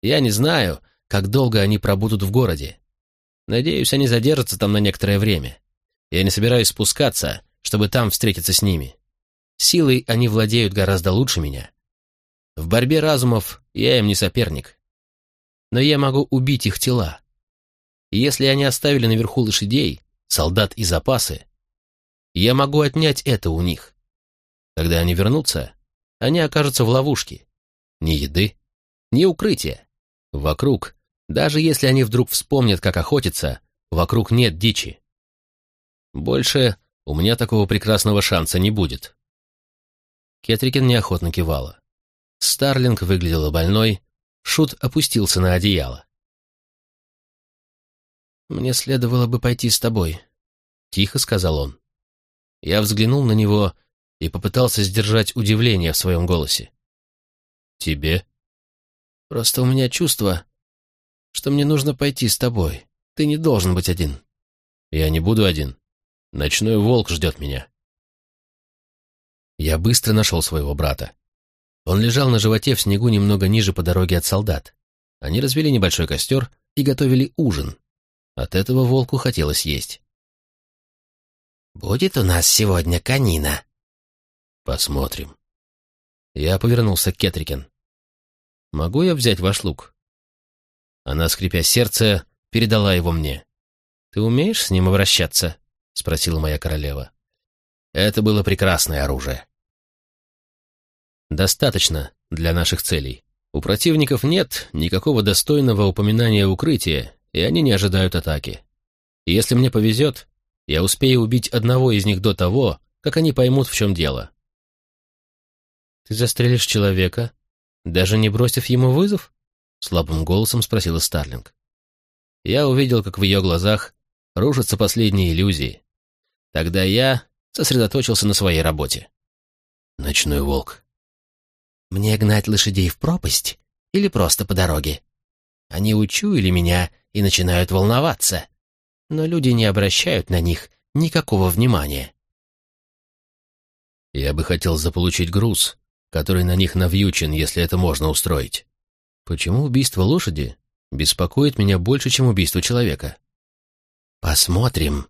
Я не знаю, как долго они пробудут в городе. Надеюсь, они задержатся там на некоторое время. Я не собираюсь спускаться, чтобы там встретиться с ними. Силой они владеют гораздо лучше меня. В борьбе разумов я им не соперник. Но я могу убить их тела. Если они оставили наверху лошадей, солдат и запасы, я могу отнять это у них. Когда они вернутся, они окажутся в ловушке. Ни еды, ни укрытия. Вокруг, даже если они вдруг вспомнят, как охотиться, вокруг нет дичи. Больше у меня такого прекрасного шанса не будет. Кетрикин неохотно кивала. Старлинг выглядела больной, Шут опустился на одеяло. «Мне следовало бы пойти с тобой», — тихо сказал он. Я взглянул на него и попытался сдержать удивление в своем голосе. «Тебе?» «Просто у меня чувство, что мне нужно пойти с тобой. Ты не должен быть один». «Я не буду один. Ночной волк ждет меня». Я быстро нашел своего брата. Он лежал на животе в снегу немного ниже по дороге от солдат. Они развели небольшой костер и готовили ужин. От этого волку хотелось есть. «Будет у нас сегодня конина?» «Посмотрим». Я повернулся к Кетрикен. «Могу я взять ваш лук?» Она, скрипя сердце, передала его мне. «Ты умеешь с ним обращаться?» — спросила моя королева. Это было прекрасное оружие. Достаточно для наших целей. У противников нет никакого достойного упоминания укрытия, и они не ожидают атаки. И если мне повезет, я успею убить одного из них до того, как они поймут, в чем дело. «Ты застрелишь человека, даже не бросив ему вызов?» — слабым голосом спросила Старлинг. Я увидел, как в ее глазах рушатся последние иллюзии. Тогда я сосредоточился на своей работе. Ночной волк. Мне гнать лошадей в пропасть или просто по дороге? Они учуяли меня и начинают волноваться, но люди не обращают на них никакого внимания. Я бы хотел заполучить груз, который на них навьючен, если это можно устроить. Почему убийство лошади беспокоит меня больше, чем убийство человека? Посмотрим,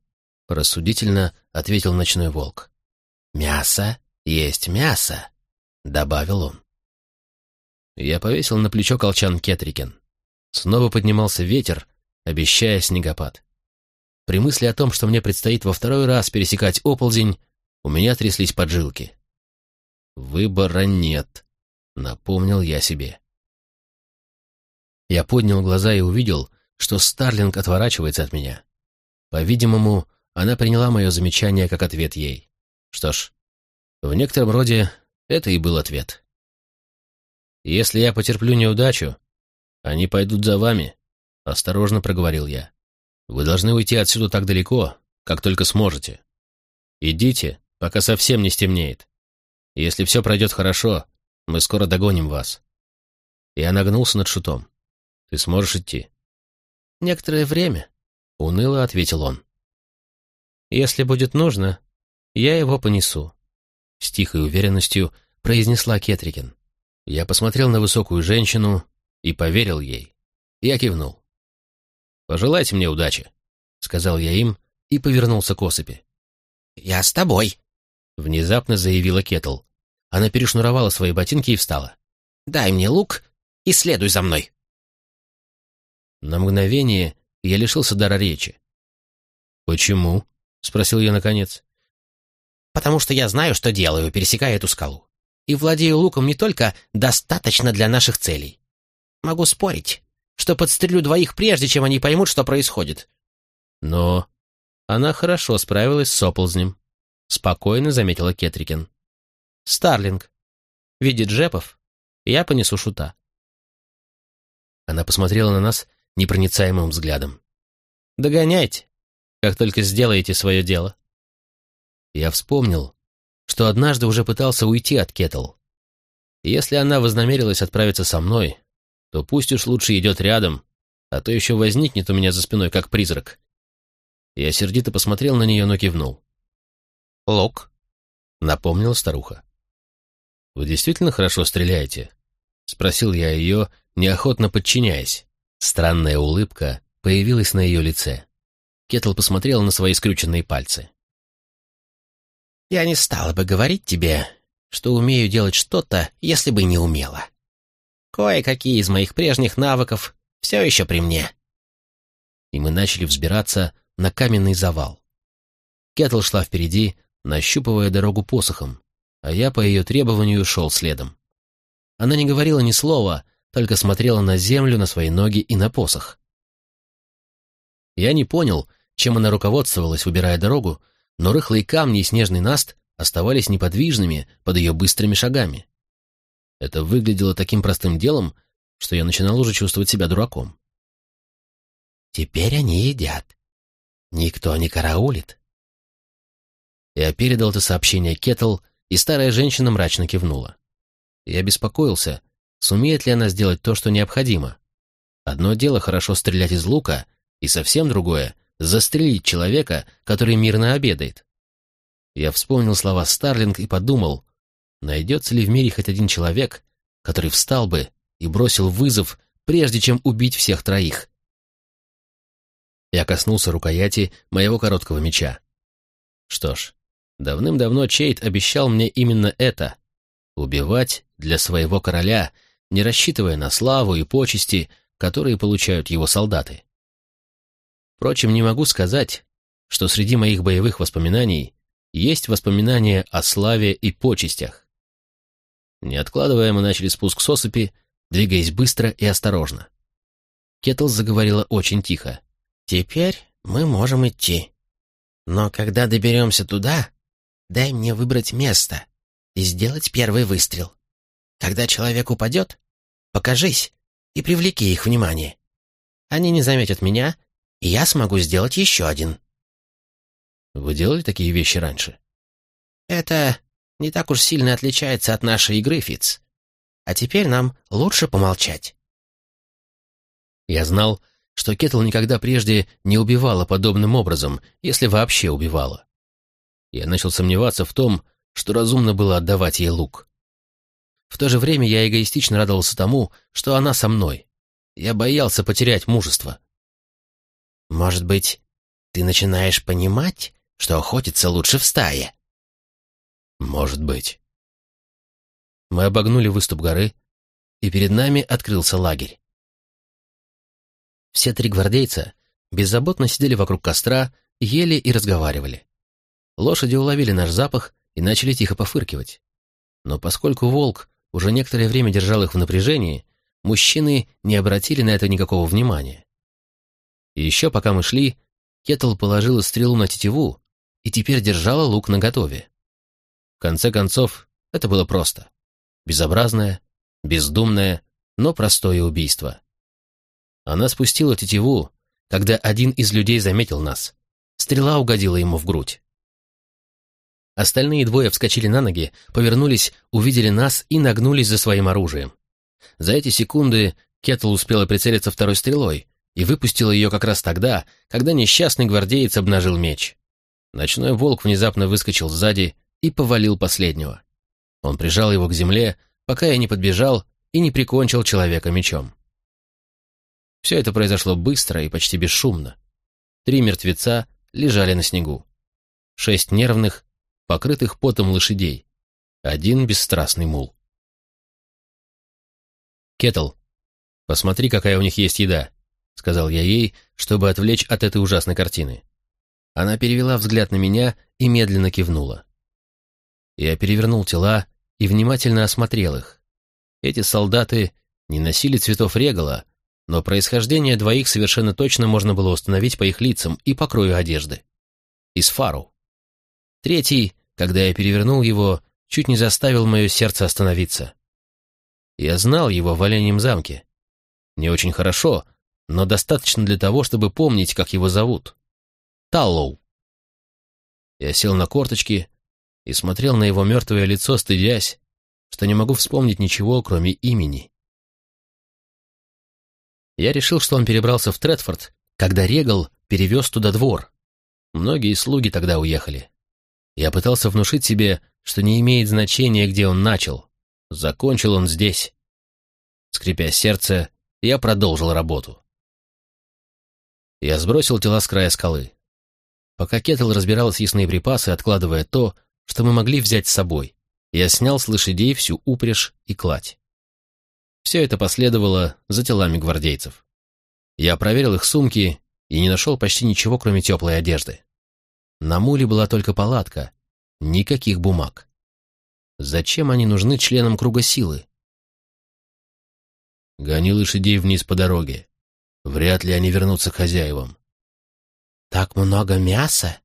рассудительно ответил ночной волк. Мясо есть мясо, добавил он. Я повесил на плечо колчан Кетрикен. Снова поднимался ветер, обещая снегопад. При мысли о том, что мне предстоит во второй раз пересекать оползень, у меня тряслись поджилки. «Выбора нет», — напомнил я себе. Я поднял глаза и увидел, что Старлинг отворачивается от меня. По-видимому, она приняла мое замечание как ответ ей. Что ж, в некотором роде это и был ответ. «Если я потерплю неудачу, они пойдут за вами», — осторожно проговорил я. «Вы должны уйти отсюда так далеко, как только сможете. Идите, пока совсем не стемнеет. Если все пройдет хорошо, мы скоро догоним вас». Я нагнулся над шутом. «Ты сможешь идти?» «Некоторое время», — уныло ответил он. «Если будет нужно, я его понесу», — с тихой уверенностью произнесла Кетрикин. Я посмотрел на высокую женщину и поверил ей. Я кивнул. «Пожелайте мне удачи», — сказал я им и повернулся к осыпи. «Я с тобой», — внезапно заявила Кетл. Она перешнуровала свои ботинки и встала. «Дай мне лук и следуй за мной». На мгновение я лишился дара речи. «Почему?» — спросил я наконец. «Потому что я знаю, что делаю, пересекая эту скалу и владею луком не только достаточно для наших целей. Могу спорить, что подстрелю двоих прежде, чем они поймут, что происходит. Но она хорошо справилась с оползнем, спокойно заметила Кетрикин. Старлинг, видит джепов, я понесу шута. Она посмотрела на нас непроницаемым взглядом. Догоняйте, как только сделаете свое дело. Я вспомнил, что однажды уже пытался уйти от Кетл. Если она вознамерилась отправиться со мной, то пусть уж лучше идет рядом, а то еще возникнет у меня за спиной, как призрак. Я сердито посмотрел на нее, но кивнул. «Лук», — напомнила старуха. «Вы действительно хорошо стреляете?» — спросил я ее, неохотно подчиняясь. Странная улыбка появилась на ее лице. Кетл посмотрел на свои скрюченные пальцы. Я не стала бы говорить тебе, что умею делать что-то, если бы не умела. Кое-какие из моих прежних навыков все еще при мне. И мы начали взбираться на каменный завал. Кетл шла впереди, нащупывая дорогу посохом, а я по ее требованию шел следом. Она не говорила ни слова, только смотрела на землю, на свои ноги и на посох. Я не понял, чем она руководствовалась, выбирая дорогу, но рыхлые камни и снежный наст оставались неподвижными под ее быстрыми шагами. Это выглядело таким простым делом, что я начинал уже чувствовать себя дураком. «Теперь они едят. Никто не караулит». Я передал это сообщение Кетл, и старая женщина мрачно кивнула. Я беспокоился, сумеет ли она сделать то, что необходимо. Одно дело хорошо стрелять из лука, и совсем другое — застрелить человека, который мирно обедает. Я вспомнил слова Старлинг и подумал, найдется ли в мире хоть один человек, который встал бы и бросил вызов, прежде чем убить всех троих. Я коснулся рукояти моего короткого меча. Что ж, давным-давно Чейт обещал мне именно это — убивать для своего короля, не рассчитывая на славу и почести, которые получают его солдаты. Впрочем, не могу сказать, что среди моих боевых воспоминаний есть воспоминания о славе и почестях. Не откладывая, мы начали спуск с осыпи, двигаясь быстро и осторожно. Кетл заговорила очень тихо. «Теперь мы можем идти. Но когда доберемся туда, дай мне выбрать место и сделать первый выстрел. Когда человек упадет, покажись и привлеки их внимание. Они не заметят меня, я смогу сделать еще один». Вы делали такие вещи раньше? Это не так уж сильно отличается от нашей игры, Фиц. А теперь нам лучше помолчать. Я знал, что Кетл никогда прежде не убивала подобным образом, если вообще убивала. Я начал сомневаться в том, что разумно было отдавать ей лук. В то же время я эгоистично радовался тому, что она со мной. Я боялся потерять мужество. «Может быть, ты начинаешь понимать, что охотиться лучше в стае. Может быть. Мы обогнули выступ горы, и перед нами открылся лагерь. Все три гвардейца беззаботно сидели вокруг костра, ели и разговаривали. Лошади уловили наш запах и начали тихо пофыркивать. Но поскольку волк уже некоторое время держал их в напряжении, мужчины не обратили на это никакого внимания. И еще пока мы шли, Кетл положила стрелу на тетиву и теперь держала лук наготове. В конце концов, это было просто. Безобразное, бездумное, но простое убийство. Она спустила тетиву, когда один из людей заметил нас. Стрела угодила ему в грудь. Остальные двое вскочили на ноги, повернулись, увидели нас и нагнулись за своим оружием. За эти секунды Кетл успела прицелиться второй стрелой и выпустила ее как раз тогда, когда несчастный гвардеец обнажил меч. Ночной волк внезапно выскочил сзади и повалил последнего. Он прижал его к земле, пока я не подбежал и не прикончил человека мечом. Все это произошло быстро и почти бесшумно. Три мертвеца лежали на снегу. Шесть нервных, покрытых потом лошадей. Один бесстрастный мул. «Кетл, посмотри, какая у них есть еда», — сказал я ей, чтобы отвлечь от этой ужасной картины. Она перевела взгляд на меня и медленно кивнула. Я перевернул тела и внимательно осмотрел их. Эти солдаты не носили цветов регала, но происхождение двоих совершенно точно можно было установить по их лицам и покрою одежды. Из фару. Третий, когда я перевернул его, чуть не заставил мое сердце остановиться. Я знал его в Оленьем замке. Не очень хорошо, но достаточно для того, чтобы помнить, как его зовут. Таллоу. Я сел на корточки и смотрел на его мертвое лицо, стыдясь, что не могу вспомнить ничего, кроме имени. Я решил, что он перебрался в Тредфорд, когда Регал перевез туда двор. Многие слуги тогда уехали. Я пытался внушить себе, что не имеет значения, где он начал. Закончил он здесь. Скрипя сердце, я продолжил работу. Я сбросил тела с края скалы. Пока Кетл разбирал съестные припасы, откладывая то, что мы могли взять с собой, я снял с лошадей всю упряжь и кладь. Все это последовало за телами гвардейцев. Я проверил их сумки и не нашел почти ничего, кроме теплой одежды. На муле была только палатка, никаких бумаг. Зачем они нужны членам круга силы? Гони лошадей вниз по дороге. Вряд ли они вернутся к хозяевам. «Так много мяса?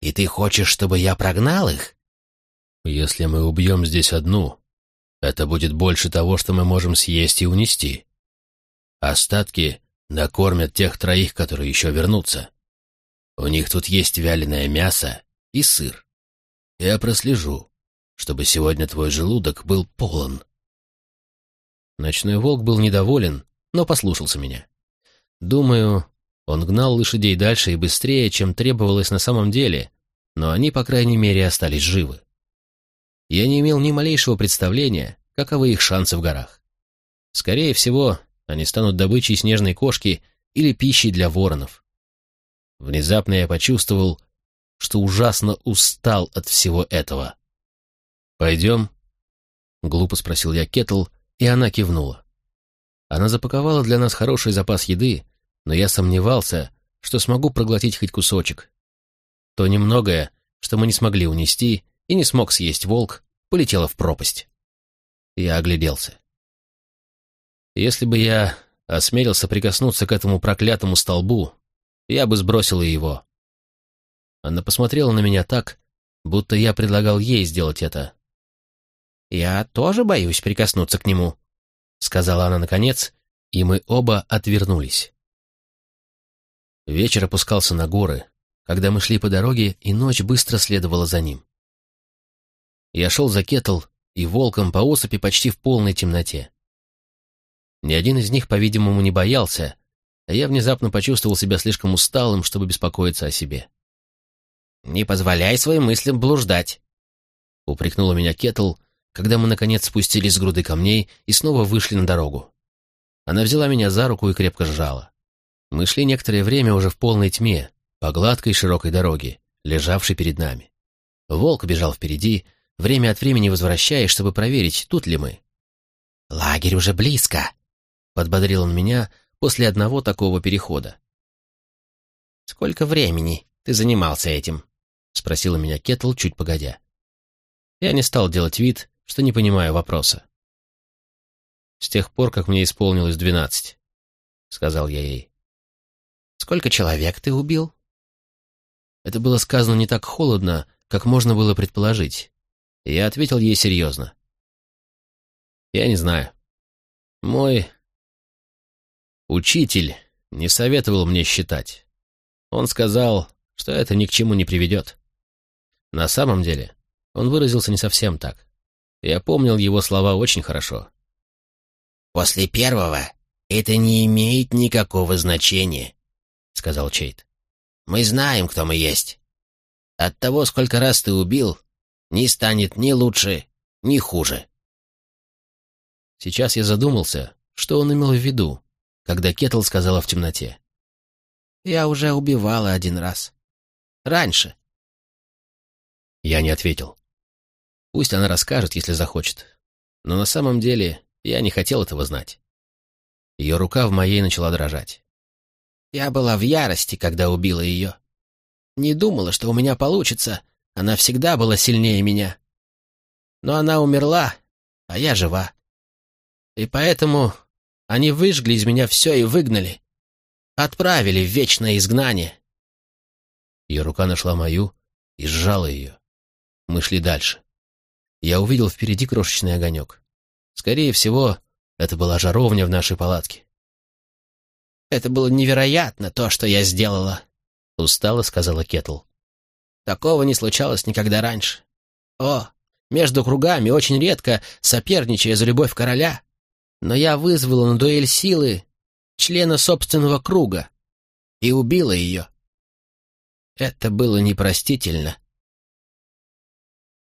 И ты хочешь, чтобы я прогнал их? Если мы убьем здесь одну, это будет больше того, что мы можем съесть и унести. Остатки накормят тех троих, которые еще вернутся. У них тут есть вяленое мясо и сыр. Я прослежу, чтобы сегодня твой желудок был полон. Ночной волк был недоволен, но послушался меня. Думаю, он гнал лошадей дальше и быстрее, чем требовалось на самом деле, но они, по крайней мере, остались живы. Я не имел ни малейшего представления, каковы их шансы в горах. Скорее всего, они станут добычей снежной кошки или пищей для воронов. Внезапно я почувствовал, что ужасно устал от всего этого. «Пойдем?» — глупо спросил я Кетл, и она кивнула. Она запаковала для нас хороший запас еды, но я сомневался, что смогу проглотить хоть кусочек. То немногое, что мы не смогли унести и не смог съесть волк, полетело в пропасть. Я огляделся. Если бы я осмелился прикоснуться к этому проклятому столбу, я бы сбросил и его. Она посмотрела на меня так, будто я предлагал ей сделать это. «Я тоже боюсь прикоснуться к нему», — сказала она наконец, и мы оба отвернулись. Вечер опускался на горы, когда мы шли по дороге, и ночь быстро следовала за ним. Я шел за Кетл и волком по осыпи почти в полной темноте. Ни один из них, по-видимому, не боялся, а я внезапно почувствовал себя слишком усталым, чтобы беспокоиться о себе. «Не позволяй своим мыслям блуждать», — упрекнула меня Кетл, когда мы, наконец, спустились с груды камней и снова вышли на дорогу. Она взяла меня за руку и крепко сжала. Мы шли некоторое время уже в полной тьме, по гладкой широкой дороге, лежавшей перед нами. Волк бежал впереди, время от времени возвращаясь, чтобы проверить, тут ли мы. «Лагерь уже близко», — подбодрил он меня после одного такого перехода. «Сколько времени ты занимался этим?» — спросила меня Кетл чуть погодя. Я не стал делать вид, что не понимаю вопроса. «С тех пор, как мне исполнилось двенадцать», — сказал я ей. Сколько человек ты убил?» Это было сказано не так холодно, как можно было предположить. Я ответил ей серьезно. «Я не знаю. Мой учитель не советовал мне считать. Он сказал, что это ни к чему не приведет. На самом деле, он выразился не совсем так. Я помнил его слова очень хорошо. «После первого это не имеет никакого значения», — сказал Чейт. «Мы знаем, кто мы есть. От того, сколько раз ты убил, не станет ни лучше, ни хуже». Сейчас я задумался, что он имел в виду, когда Кетл сказала в темноте. «Я уже убивала один раз. Раньше». Я не ответил. Пусть она расскажет, если захочет. Но на самом деле я не хотел этого знать. Ее рука в моей начала дрожать. Я была в ярости, когда убила ее. Не думала, что у меня получится. Она всегда была сильнее меня. Но она умерла, а я жива. И поэтому они выжгли из меня все и выгнали. Отправили в вечное изгнание. Ее рука нашла мою и сжала ее. Мы шли дальше. Я увидел впереди крошечный огонек. Скорее всего, это была жаровня в нашей палатке. «Это было невероятно, то, что я сделала», — устало сказала Кетл. «Такого не случалось никогда раньше. О, между кругами очень редко соперничая за любовь короля. Но я вызвала на дуэль силы члена собственного круга и убила ее. Это было непростительно.